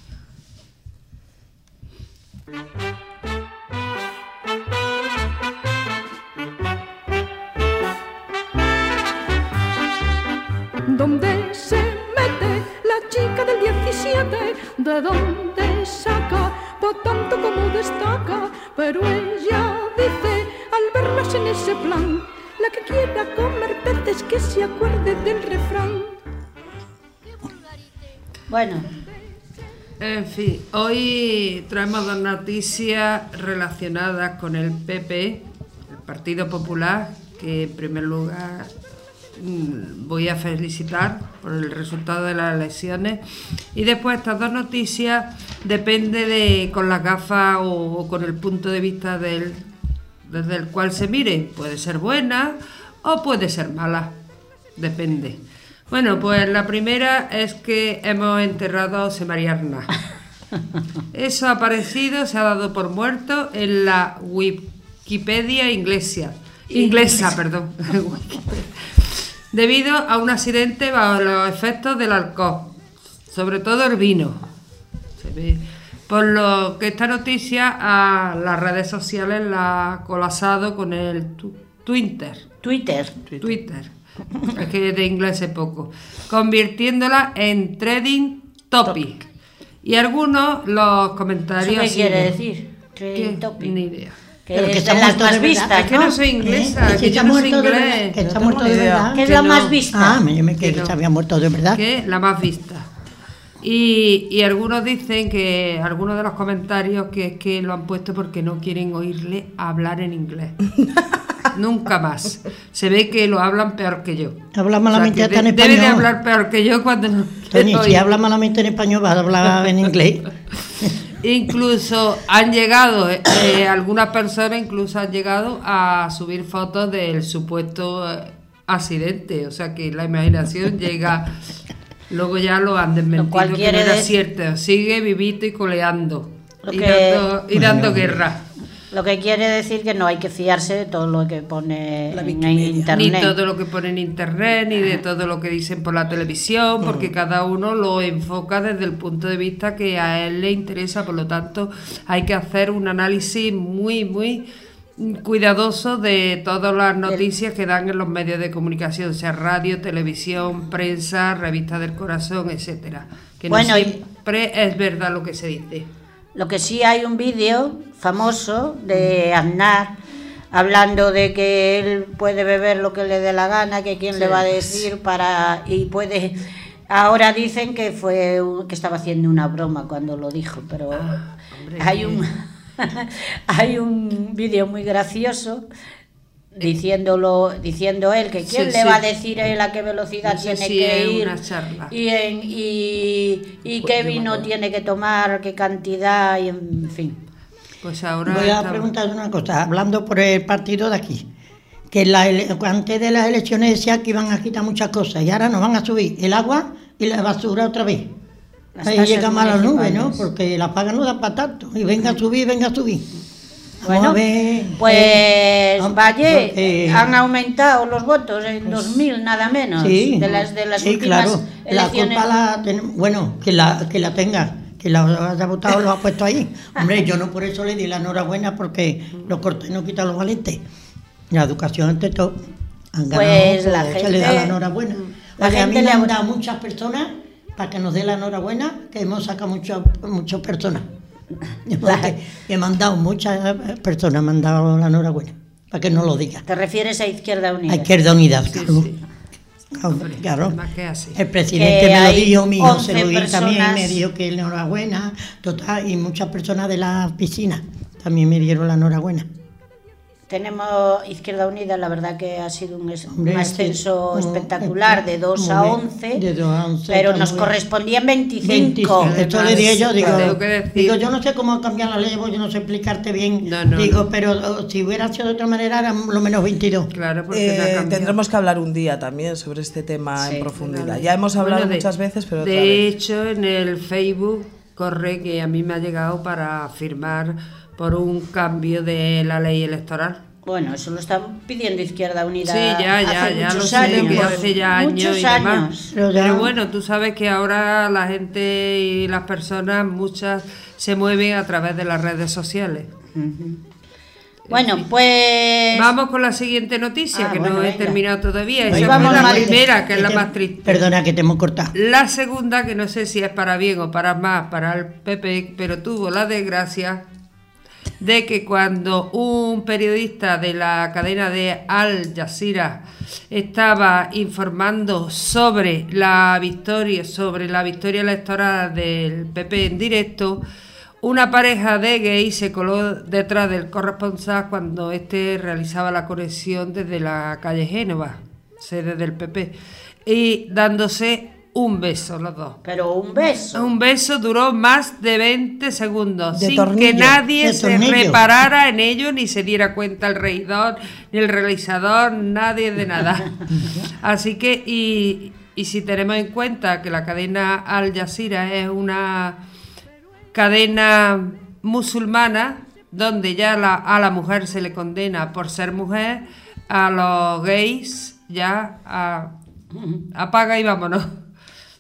[SPEAKER 11] ¿Dónde 17? ¿De dónde saca? Por tanto como destaca. Pero ella dice, al verlas en ese plan, la que quiera comer peces que se acuerde del refrán.
[SPEAKER 2] Bueno,
[SPEAKER 4] En fin, hoy traemos dos noticias relacionadas con el PP, el Partido Popular, que en primer lugar voy a felicitar por el resultado de las elecciones. Y después estas dos noticias depende de con las gafas o, o con el punto de vista del, desde el cual se mire. Puede ser buena o puede ser mala, depende. Bueno, pues la primera es que hemos enterrado a José María Arnaz. Eso ha aparecido, se ha dado por muerto en la Wikipedia inglesa, inglesa, perdón. Debido a un accidente bajo los efectos del alcohol, sobre todo el vino. Por lo que esta noticia a las redes sociales la ha colapsado con el tu- Twitter.
[SPEAKER 2] Twitter.
[SPEAKER 4] Twitter. Es que de inglés es poco. Convirtiéndola en trading topic. Y algunos los comentarios.
[SPEAKER 2] ¿Eso qué quiere decir? Trading topic.
[SPEAKER 4] Ni idea.
[SPEAKER 2] Que
[SPEAKER 3] Pero que está
[SPEAKER 2] las más vistas,
[SPEAKER 4] Es que no soy inglesa,
[SPEAKER 3] ¿Eh?
[SPEAKER 4] que
[SPEAKER 3] está
[SPEAKER 4] no
[SPEAKER 3] muerto de verdad, que está
[SPEAKER 5] No
[SPEAKER 3] muerto de verdad.
[SPEAKER 2] Es la
[SPEAKER 4] no.
[SPEAKER 2] más vista.
[SPEAKER 3] Ah, me, yo me creí
[SPEAKER 4] Que no.
[SPEAKER 3] se había muerto de verdad.
[SPEAKER 4] que la más vista. Y, y algunos dicen que, algunos de los comentarios, que es que lo han puesto porque no quieren oírle hablar en inglés. Nunca más. Se ve que lo hablan peor que yo.
[SPEAKER 3] Habla malamente hasta en
[SPEAKER 4] de- Debe de
[SPEAKER 3] español.
[SPEAKER 4] hablar peor que yo cuando no
[SPEAKER 3] Tony, si habla malamente en español, vas a hablar en inglés.
[SPEAKER 4] Incluso han llegado, eh, eh, algunas personas incluso han llegado a subir fotos del supuesto eh, accidente. O sea que la imaginación llega. Luego ya lo han desmentido
[SPEAKER 2] cual
[SPEAKER 4] que no
[SPEAKER 2] quiere
[SPEAKER 4] era
[SPEAKER 2] decir-
[SPEAKER 4] cierto. Sigue vivito y coleando. Y dando, y dando guerra.
[SPEAKER 2] Lo que quiere decir que no hay que fiarse de todo lo que pone
[SPEAKER 6] La
[SPEAKER 2] en internet.
[SPEAKER 4] Ni todo lo que pone en internet, ni de todo lo que dicen por la televisión, porque cada uno lo enfoca desde el punto de vista que a él le interesa, por lo tanto hay que hacer un análisis muy, muy cuidadoso de todas las noticias que dan en los medios de comunicación, sea radio, televisión, prensa, revista del corazón, etcétera. Que no
[SPEAKER 2] Bueno, y-
[SPEAKER 4] siempre es verdad lo que se dice.
[SPEAKER 2] Lo que sí hay un vídeo famoso de Aznar hablando de que él puede beber lo que le dé la gana, que quién le va a decir para y puede ahora dicen que fue un- que estaba haciendo una broma cuando lo dijo, pero
[SPEAKER 4] Ah, hombre,
[SPEAKER 2] hay un hay un vídeo muy gracioso diciéndolo diciendo él que quién
[SPEAKER 4] Sí,
[SPEAKER 2] le
[SPEAKER 4] sí.
[SPEAKER 2] va a decir él a qué velocidad
[SPEAKER 4] No sé
[SPEAKER 2] tiene
[SPEAKER 4] si
[SPEAKER 2] que ir
[SPEAKER 4] una charla.
[SPEAKER 2] y, en- y, y qué vino tiene que tomar, qué cantidad, y en fin.
[SPEAKER 4] Pues ahora
[SPEAKER 3] Voy a preguntar una cosa, hablando por el partido de aquí. Que la antes de las elecciones decía que iban a quitar muchas cosas y ahora nos van a subir el agua y la basura otra vez.
[SPEAKER 2] Las
[SPEAKER 3] Ahí llegamos a las nubes, ¿no? Porque la paga no da para tanto. Y venga a subir, venga a subir.
[SPEAKER 2] Bueno, pues
[SPEAKER 3] eh,
[SPEAKER 2] Valle,
[SPEAKER 3] porque-
[SPEAKER 2] han aumentado los votos en 2.000 nada menos
[SPEAKER 3] Sí,
[SPEAKER 2] de las de las
[SPEAKER 3] sí,
[SPEAKER 2] últimas
[SPEAKER 3] claro. La
[SPEAKER 2] elecciones.
[SPEAKER 3] culpa la tenemos, bueno, que la, que la tenga, que la haya votado lo ha puesto ahí. Hombre, yo no por eso le di la enhorabuena porque los cortes no quitan los valientes. La educación ante todo. Han ganado,
[SPEAKER 2] Pues la
[SPEAKER 3] se le da
[SPEAKER 2] gente-
[SPEAKER 3] la enhorabuena.
[SPEAKER 2] la
[SPEAKER 3] Porque a mí
[SPEAKER 2] gente le
[SPEAKER 3] han
[SPEAKER 2] ha-
[SPEAKER 3] dado muchas personas para que nos dé la enhorabuena, que hemos sacado muchas muchas personas. Porque que me han dado muchas personas, me han dado la enhorabuena, para que no lo diga.
[SPEAKER 2] Te refieres a Izquierda Unida.
[SPEAKER 3] A Izquierda Unida,
[SPEAKER 4] Sí,
[SPEAKER 3] claro.
[SPEAKER 4] sí.
[SPEAKER 3] Claro. El presidente
[SPEAKER 2] Que
[SPEAKER 3] me lo dijo, mi hijo se
[SPEAKER 2] 11
[SPEAKER 3] lo dijo también,
[SPEAKER 2] personas-
[SPEAKER 3] me dijo que enhorabuena, total, y muchas personas de la piscina también me dieron la enhorabuena.
[SPEAKER 2] Tenemos Izquierda Unida, la verdad que ha sido un, es- un
[SPEAKER 3] Hombre,
[SPEAKER 2] ascenso
[SPEAKER 3] sí, como-
[SPEAKER 2] espectacular de 2 a
[SPEAKER 3] muy bien,
[SPEAKER 2] 11,
[SPEAKER 3] de 2 a 11,
[SPEAKER 2] pero nos correspondían 25.
[SPEAKER 3] 25. Esto le dije yo, digo, digo, yo no sé cómo cambiar la ley, yo no sé explicarte bien.
[SPEAKER 4] No, no,
[SPEAKER 3] digo,
[SPEAKER 4] no.
[SPEAKER 3] pero si hubiera sido de otra manera, eran lo menos 22.
[SPEAKER 4] Claro, porque
[SPEAKER 5] Eh, tendremos que hablar un día también sobre este tema
[SPEAKER 2] Sí,
[SPEAKER 5] en profundidad.
[SPEAKER 4] Vale.
[SPEAKER 5] Ya hemos hablado
[SPEAKER 4] Bueno, de-
[SPEAKER 5] muchas veces, pero otra
[SPEAKER 4] de
[SPEAKER 5] vez.
[SPEAKER 4] hecho en el Facebook corre que a mí me ha llegado para firmar por un cambio de la ley electoral.
[SPEAKER 2] Bueno, eso lo están pidiendo Izquierda Unida.
[SPEAKER 4] Sí, ya, ya,
[SPEAKER 2] hace
[SPEAKER 4] ya lo
[SPEAKER 2] muchos
[SPEAKER 4] sé,
[SPEAKER 2] años.
[SPEAKER 4] que hace ya años
[SPEAKER 2] Muchos
[SPEAKER 4] y demás.
[SPEAKER 2] años.
[SPEAKER 3] Pero
[SPEAKER 4] bueno, tú sabes que ahora la gente y las personas, muchas, se mueven a través de las redes sociales.
[SPEAKER 2] Bueno, pues.
[SPEAKER 4] Vamos con la siguiente noticia,
[SPEAKER 2] Ah,
[SPEAKER 4] que
[SPEAKER 2] bueno,
[SPEAKER 4] no he
[SPEAKER 2] venga.
[SPEAKER 4] terminado todavía. Esa
[SPEAKER 2] vamos
[SPEAKER 4] fue la
[SPEAKER 2] mal.
[SPEAKER 4] primera, que es la
[SPEAKER 3] te-
[SPEAKER 4] más triste.
[SPEAKER 3] Perdona que te hemos cortado.
[SPEAKER 4] La segunda, que no sé si es para bien o para más, para el PP, pero tuvo la desgracia de que cuando un periodista de la cadena de Al Jazeera estaba informando sobre la victoria, sobre la victoria electoral del PP en directo, una pareja de gays se coló detrás del corresponsal cuando éste realizaba la conexión desde la calle Génova, sede del PP, y dándose un beso los dos.
[SPEAKER 2] Pero un beso.
[SPEAKER 4] Un beso duró más de 20 segundos,
[SPEAKER 5] De
[SPEAKER 4] sin
[SPEAKER 5] tornillo,
[SPEAKER 4] que nadie se
[SPEAKER 3] tornillo.
[SPEAKER 4] reparara en ello, ni se diera cuenta el reidor, ni el realizador, nadie de nada. Así que, y, y si tenemos en cuenta que la cadena Al Jazeera es una cadena musulmana, donde ya la- a la mujer se le condena por ser mujer, a los gays ya a, apaga y vámonos.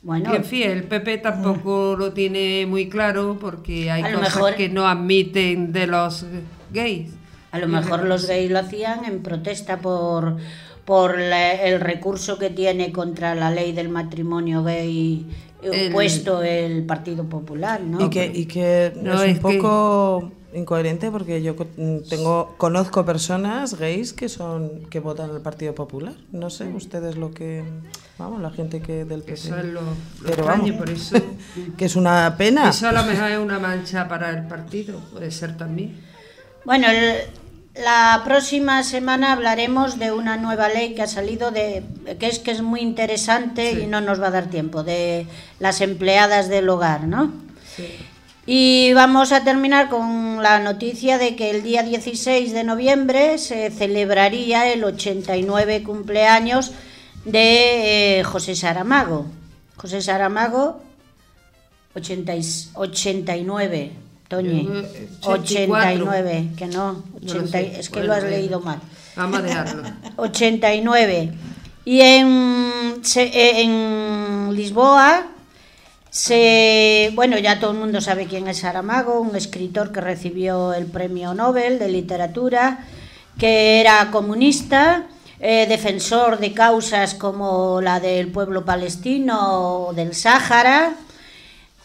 [SPEAKER 2] Bueno.
[SPEAKER 4] Y en fin, el PP tampoco lo tiene muy claro porque hay cosas
[SPEAKER 2] mejor-
[SPEAKER 4] que no admiten de los gays.
[SPEAKER 2] A lo mejor los gays lo hacían en protesta por, por la- el recurso que tiene contra la ley del matrimonio gay
[SPEAKER 4] El-
[SPEAKER 2] puesto el Partido Popular, ¿no?
[SPEAKER 5] y que, y que
[SPEAKER 4] No,
[SPEAKER 5] es
[SPEAKER 4] es
[SPEAKER 5] un
[SPEAKER 4] que-
[SPEAKER 5] poco incoherente porque yo co- mm, tengo conozco personas gays que son que votan al Partido Popular. No sé ustedes lo que vamos la gente que del PP.
[SPEAKER 4] Eso es lo, lo
[SPEAKER 5] Pero
[SPEAKER 4] extraño,
[SPEAKER 5] vamos,
[SPEAKER 4] por eso.
[SPEAKER 5] que es una pena.
[SPEAKER 4] Eso a lo mejor es una mancha para el partido, puede ser también.
[SPEAKER 2] Bueno, el- la próxima semana hablaremos de una nueva ley que ha salido de que es que es muy interesante y no nos va a dar tiempo de las empleadas del hogar, ¿no? Y vamos a terminar con la noticia de que el día 16 de noviembre se celebraría el 89 cumpleaños de eh, José Saramago. José Saramago, 80 y- 89, Toñi.
[SPEAKER 4] Yo, eh, 84.
[SPEAKER 2] 89, que no,
[SPEAKER 4] No lo
[SPEAKER 2] 80,
[SPEAKER 4] sé,
[SPEAKER 2] es que lo has leído mal.
[SPEAKER 4] Vamos a dejarlo.
[SPEAKER 2] 89. Y en, eh, en Lisboa, se, bueno, ya todo el mundo sabe quién es Saramago, un escritor que recibió el premio Nobel de literatura, que era comunista, eh, defensor de causas como la del pueblo palestino o del Sáhara.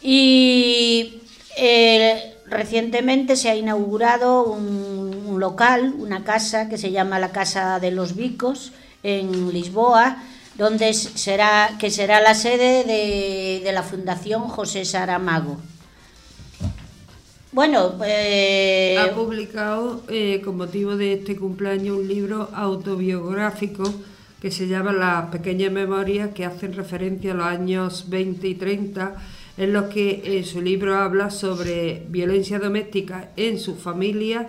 [SPEAKER 2] Y eh, recientemente se ha inaugurado un, un local, una casa que se llama la Casa de los Vicos en Lisboa, donde será, que será la sede de, de la Fundación José Saramago. Bueno, eh,
[SPEAKER 4] ha publicado eh, con motivo de este cumpleaños un libro autobiográfico que se llama Las pequeñas memorias que hacen referencia a los años 20 y 30 en los que en su libro habla sobre violencia doméstica en su familia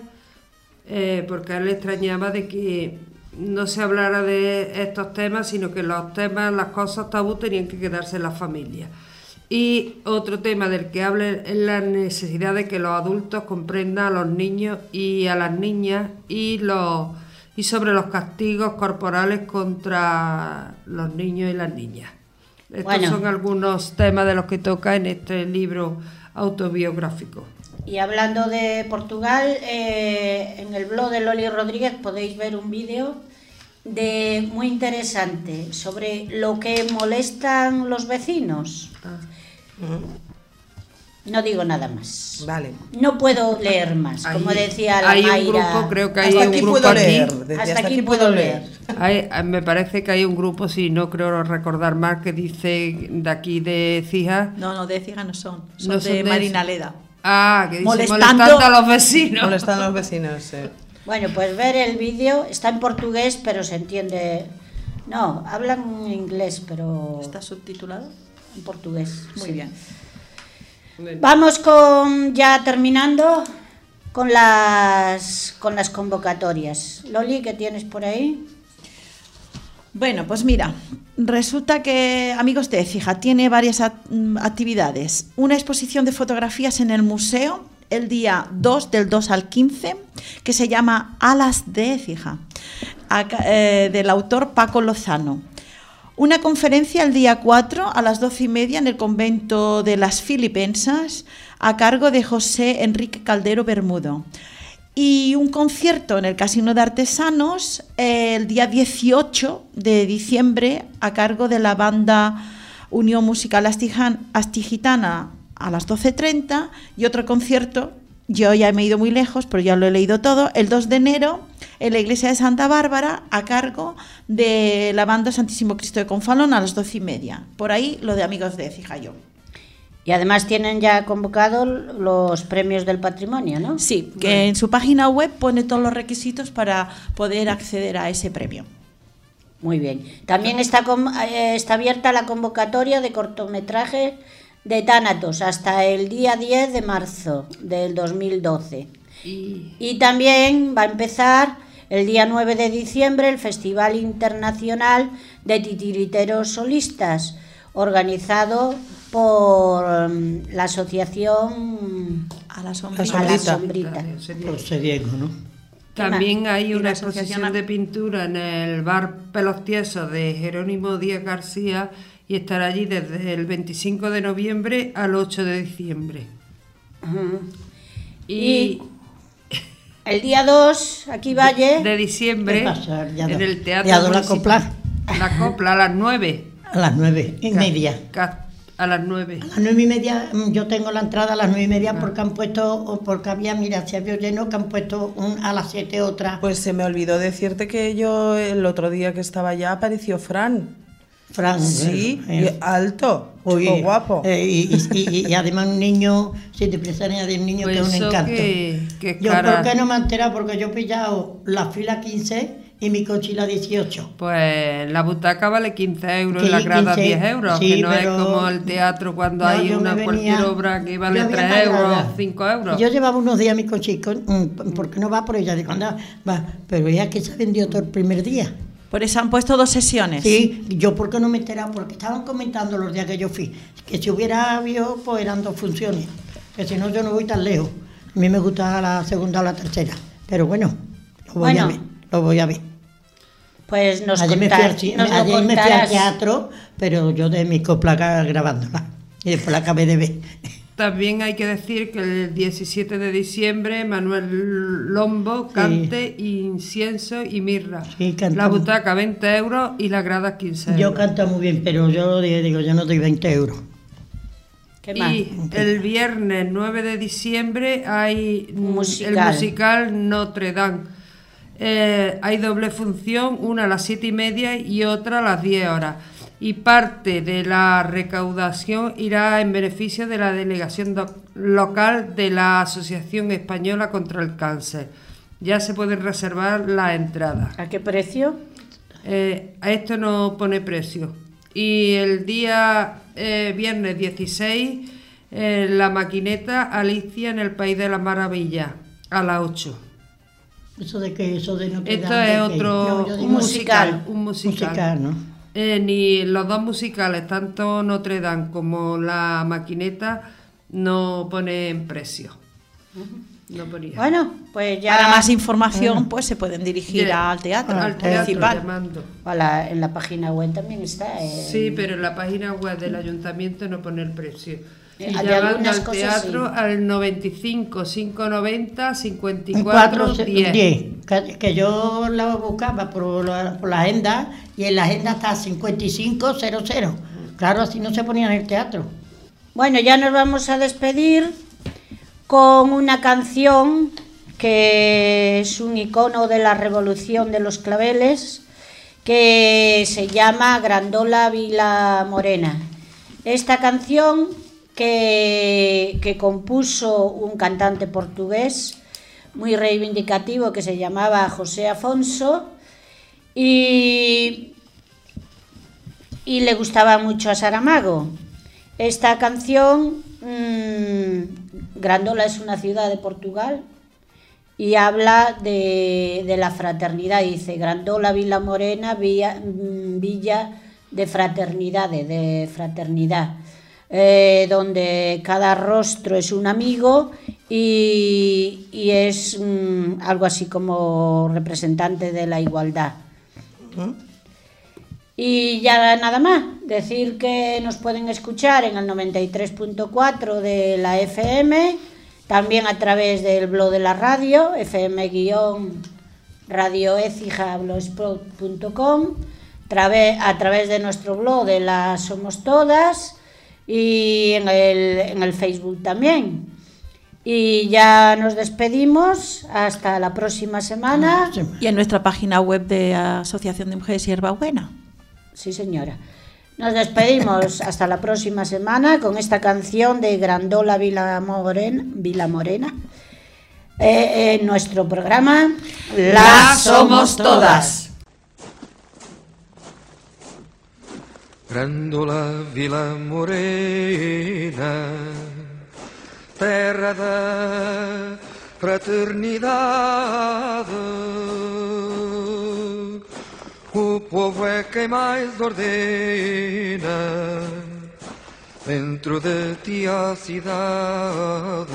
[SPEAKER 4] eh, porque él extrañaba de que no se hablara de estos temas sino que los temas, las cosas tabú tenían que quedarse en la familia. Y otro tema del que habla es la necesidad de que los adultos comprendan a los niños y a las niñas y, los, y sobre los castigos corporales contra los niños y las niñas. Estos
[SPEAKER 2] Bueno.
[SPEAKER 4] son algunos temas de los que toca en este libro autobiográfico.
[SPEAKER 2] Y hablando de Portugal, eh, en el blog de Loli Rodríguez podéis ver un vídeo de muy interesante sobre lo que molestan los vecinos. No digo nada más.
[SPEAKER 5] Vale.
[SPEAKER 2] No puedo leer más,
[SPEAKER 4] Hay-
[SPEAKER 2] como decía la
[SPEAKER 4] hay un
[SPEAKER 2] Mayra.
[SPEAKER 4] grupo, creo que hay
[SPEAKER 5] Hasta
[SPEAKER 4] un
[SPEAKER 5] aquí
[SPEAKER 4] grupo
[SPEAKER 5] puedo
[SPEAKER 4] aquí.
[SPEAKER 5] leer.
[SPEAKER 2] Hasta aquí puedo leer.
[SPEAKER 4] Hay- eh, me parece que hay un grupo, si no creo recordar mal, que dice de aquí de Cija.
[SPEAKER 6] No, no, de Ciga no son, son
[SPEAKER 4] No
[SPEAKER 6] de
[SPEAKER 4] son de-
[SPEAKER 6] Marina Leda.
[SPEAKER 4] Ah, que dice
[SPEAKER 6] Molestando-
[SPEAKER 4] molestando, a los vecinos.
[SPEAKER 5] Molestan a los vecinos. sí.
[SPEAKER 2] Bueno, pues ver el vídeo, está en portugués, pero se entiende. No, hablan inglés, pero
[SPEAKER 6] ¿Está subtitulado?
[SPEAKER 2] en portugués.
[SPEAKER 6] Muy
[SPEAKER 2] sí.
[SPEAKER 6] bien.
[SPEAKER 2] Vamos con ya terminando con las con las convocatorias. Loli, ¿qué tienes por ahí?
[SPEAKER 6] Bueno, pues mira, resulta que Amigos de Écija tiene varias act- actividades. Una exposición de fotografías en el museo el día 2 del 2 al 15, que se llama Alas de Écija, eh, del autor Paco Lozano. Una conferencia el día 4 a las 12 y media en el convento de las Filipensas a cargo de José Enrique Caldero Bermudo. Y un concierto en el Casino de Artesanos eh, el día 18 de diciembre a cargo de la banda Unión Musical Astigitana a las 12.30 y otro concierto, yo ya me he ido muy lejos, pero ya lo he leído todo, el 2 de enero en la iglesia de Santa Bárbara a cargo de la banda Santísimo Cristo de Confalón a las 12 y media. Por ahí lo de Amigos de Cijallo.
[SPEAKER 2] Y además tienen ya convocado los premios del patrimonio, ¿no?
[SPEAKER 6] Sí, que en su página web pone todos los requisitos para poder acceder a ese premio.
[SPEAKER 2] Muy bien. También está, con- eh, está abierta la convocatoria de cortometraje de Tánatos hasta el día 10 de marzo del 2012.
[SPEAKER 4] Y
[SPEAKER 2] Y también va a empezar el día 9 de diciembre el Festival Internacional de Titiriteros Solistas, organizado por mm, la asociación
[SPEAKER 6] A la
[SPEAKER 2] a
[SPEAKER 6] sombrita.
[SPEAKER 2] la sombrita.
[SPEAKER 3] José Diego, ¿no?
[SPEAKER 4] También hay una
[SPEAKER 6] asociación
[SPEAKER 4] de pintura en el bar Pelos Tiesos de Jerónimo Díaz García y estará allí desde el 25 de noviembre al 8 de diciembre. Y,
[SPEAKER 2] Y el día 2, aquí Valle,
[SPEAKER 4] de diciembre en el Teatro
[SPEAKER 3] do la copla.
[SPEAKER 4] La copla a las 9.
[SPEAKER 3] A las nueve y media.
[SPEAKER 4] Ca- A las 9.
[SPEAKER 3] A las nueve y media, mm, yo tengo la entrada a las nueve y media porque han puesto, porque había, mira, se había lleno, que han puesto un, a las siete otra.
[SPEAKER 5] Pues se me olvidó decirte que yo el otro día que estaba allá apareció Fran.
[SPEAKER 3] Fran,
[SPEAKER 5] Sí,
[SPEAKER 3] eh,
[SPEAKER 5] y alto,
[SPEAKER 3] Oye,
[SPEAKER 5] guapo.
[SPEAKER 3] eh, y, y- y- y además un niño, si te presentas de un niño que es
[SPEAKER 4] Pues
[SPEAKER 3] un
[SPEAKER 4] eso
[SPEAKER 3] encanto.
[SPEAKER 4] que- que
[SPEAKER 3] yo por qué no me he enterado, porque yo he pillado la fila 15 y mi coche la 18.
[SPEAKER 4] Pues la butaca vale 15 euros y la grada
[SPEAKER 3] 15,
[SPEAKER 4] 10 euros,
[SPEAKER 3] sí,
[SPEAKER 4] que no
[SPEAKER 3] pero-
[SPEAKER 4] es como el teatro cuando
[SPEAKER 3] No,
[SPEAKER 4] hay una cualquier obra que vale
[SPEAKER 3] había
[SPEAKER 4] 3 euros,
[SPEAKER 3] pagado.
[SPEAKER 4] 5 euros.
[SPEAKER 3] Yo llevaba unos días mi coche, con- mm, ¿por qué no va por ella? Digo, anda, va, pero ya que se vendió todo el primer día.
[SPEAKER 6] Por eso han puesto dos sesiones.
[SPEAKER 3] Sí, yo por qué no me he enterado, porque estaban comentando los días que yo fui, que si hubiera habido, pues eran dos funciones, que si no yo no voy tan lejos. A mí me gusta la segunda o la tercera, pero bueno, lo voy
[SPEAKER 2] Bueno.
[SPEAKER 3] a ver, lo voy a ver.
[SPEAKER 2] Pues nos,
[SPEAKER 3] ayer me fui,
[SPEAKER 2] contar-
[SPEAKER 3] al, ci-
[SPEAKER 2] nos
[SPEAKER 3] ayer me fui al teatro, pero yo de mi copla grabándola, y después la acabé de ver.
[SPEAKER 4] También hay que decir que el 17 de diciembre Manuel Lombo cante incienso y mirra.
[SPEAKER 3] Sí,
[SPEAKER 4] la butaca 20 euros y las gradas 15
[SPEAKER 3] Yo
[SPEAKER 4] euros.
[SPEAKER 3] canto muy bien, pero yo di- digo, yo no doy 20 euros.
[SPEAKER 2] ¿Qué más?
[SPEAKER 4] Y el viernes 9 de diciembre hay
[SPEAKER 2] Musical.
[SPEAKER 4] el musical Notre Dame. Eh, hay doble función, una a las 7 y media y otra a las 10 horas. Y parte de la recaudación irá en beneficio de la delegación local de la Asociación Española contra el Cáncer. Ya se pueden reservar las entradas.
[SPEAKER 2] ¿A qué precio?
[SPEAKER 4] Eh, a esto no pone precio. Y el día eh, viernes 16, eh, la maquineta Alicia en el País de las Maravillas, a las 8.
[SPEAKER 3] Eso de que eso de no
[SPEAKER 4] Esto es
[SPEAKER 3] de
[SPEAKER 4] otro
[SPEAKER 3] digo
[SPEAKER 4] un musical, un musical.
[SPEAKER 3] musical, ¿no?
[SPEAKER 4] Eh, ni los dos musicales, tanto Notre Dame como la maquineta, no ponen precio. No ponía.
[SPEAKER 2] Bueno, pues ya...
[SPEAKER 6] Para más información, pues se pueden dirigir al teatro
[SPEAKER 4] al teatro
[SPEAKER 6] municipal.
[SPEAKER 4] llamando.
[SPEAKER 2] a la- en la página web también está. eh.
[SPEAKER 4] Sí, pero en la página web del ayuntamiento no pone el precio. Y
[SPEAKER 2] algunas
[SPEAKER 4] al
[SPEAKER 2] cosas,
[SPEAKER 4] teatro
[SPEAKER 2] sí.
[SPEAKER 4] al 95 590
[SPEAKER 3] Un
[SPEAKER 4] 54
[SPEAKER 3] cuatro,
[SPEAKER 4] 10.
[SPEAKER 3] 10, que, que yo la buscaba por la, por la agenda y en la agenda está 5500. Claro, así no se ponía en el teatro.
[SPEAKER 2] Bueno, ya nos vamos a despedir con una canción que es un icono de la revolución de los claveles, que se llama Grandola Vila Morena. Esta canción que, compuso un cantante portugués muy reivindicativo que se llamaba José Afonso y, y le gustaba mucho a Saramago. Esta canción, mm, Grandola es una ciudad de Portugal y habla de, de la fraternidad. Dice Grandola, Vila Morena, villa, mm, villa de fraternidad, de fraternidad, eh, donde cada rostro es un amigo y, y es mm, algo así como representante de la igualdad. Y ya nada más, decir que nos pueden escuchar en el 93.4 de la FM, también a través del blog de la radio, fm-radioecija.blogspot.com, a través de nuestro blog de la Somos Todas y en el, en el Facebook también. Y ya nos despedimos, hasta la próxima semana.
[SPEAKER 6] Y en nuestra página web de Asociación de Mujeres Hierbabuena.
[SPEAKER 2] Sí, señora. Nos despedimos hasta la próxima semana con esta canción de Grandola Vila Morena, Vila Morena eh, en nuestro programa La Somos Todas.
[SPEAKER 12] Grandola Vila Morena, terra da fraternidade. O povo é quem mais ordena Dentro de ti a cidade,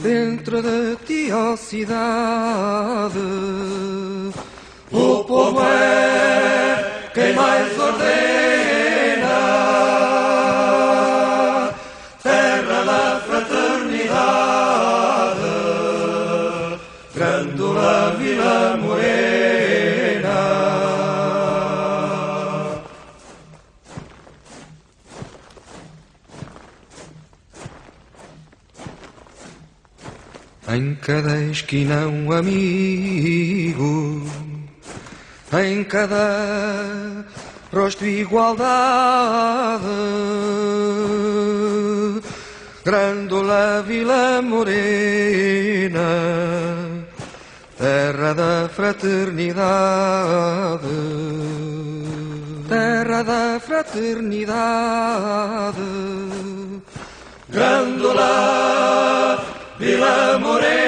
[SPEAKER 12] dentro de ti a cidade, o povo é quem mais ordena, terra da fraternidade, Grândola Vila Morena. Em cada esquina um amigo, em cada rosto igualdade, Grândola Vila Morena, terra da fraternidade, terra da fraternidade, Grândola Vila Morena,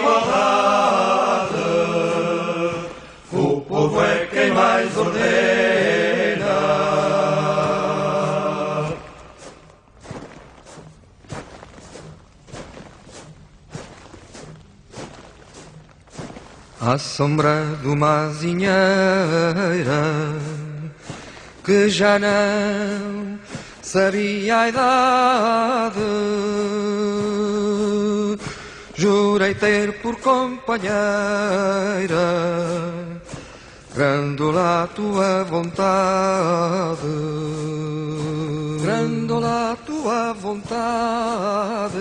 [SPEAKER 12] igualdade, o povo é quem mais ordena. À sombra de uma azinheira que já não sabia a idade. Jurei ter por companheira Grândola a tua vontade. Grândola a tua vontade.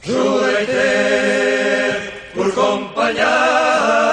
[SPEAKER 12] Jurei ter por companheira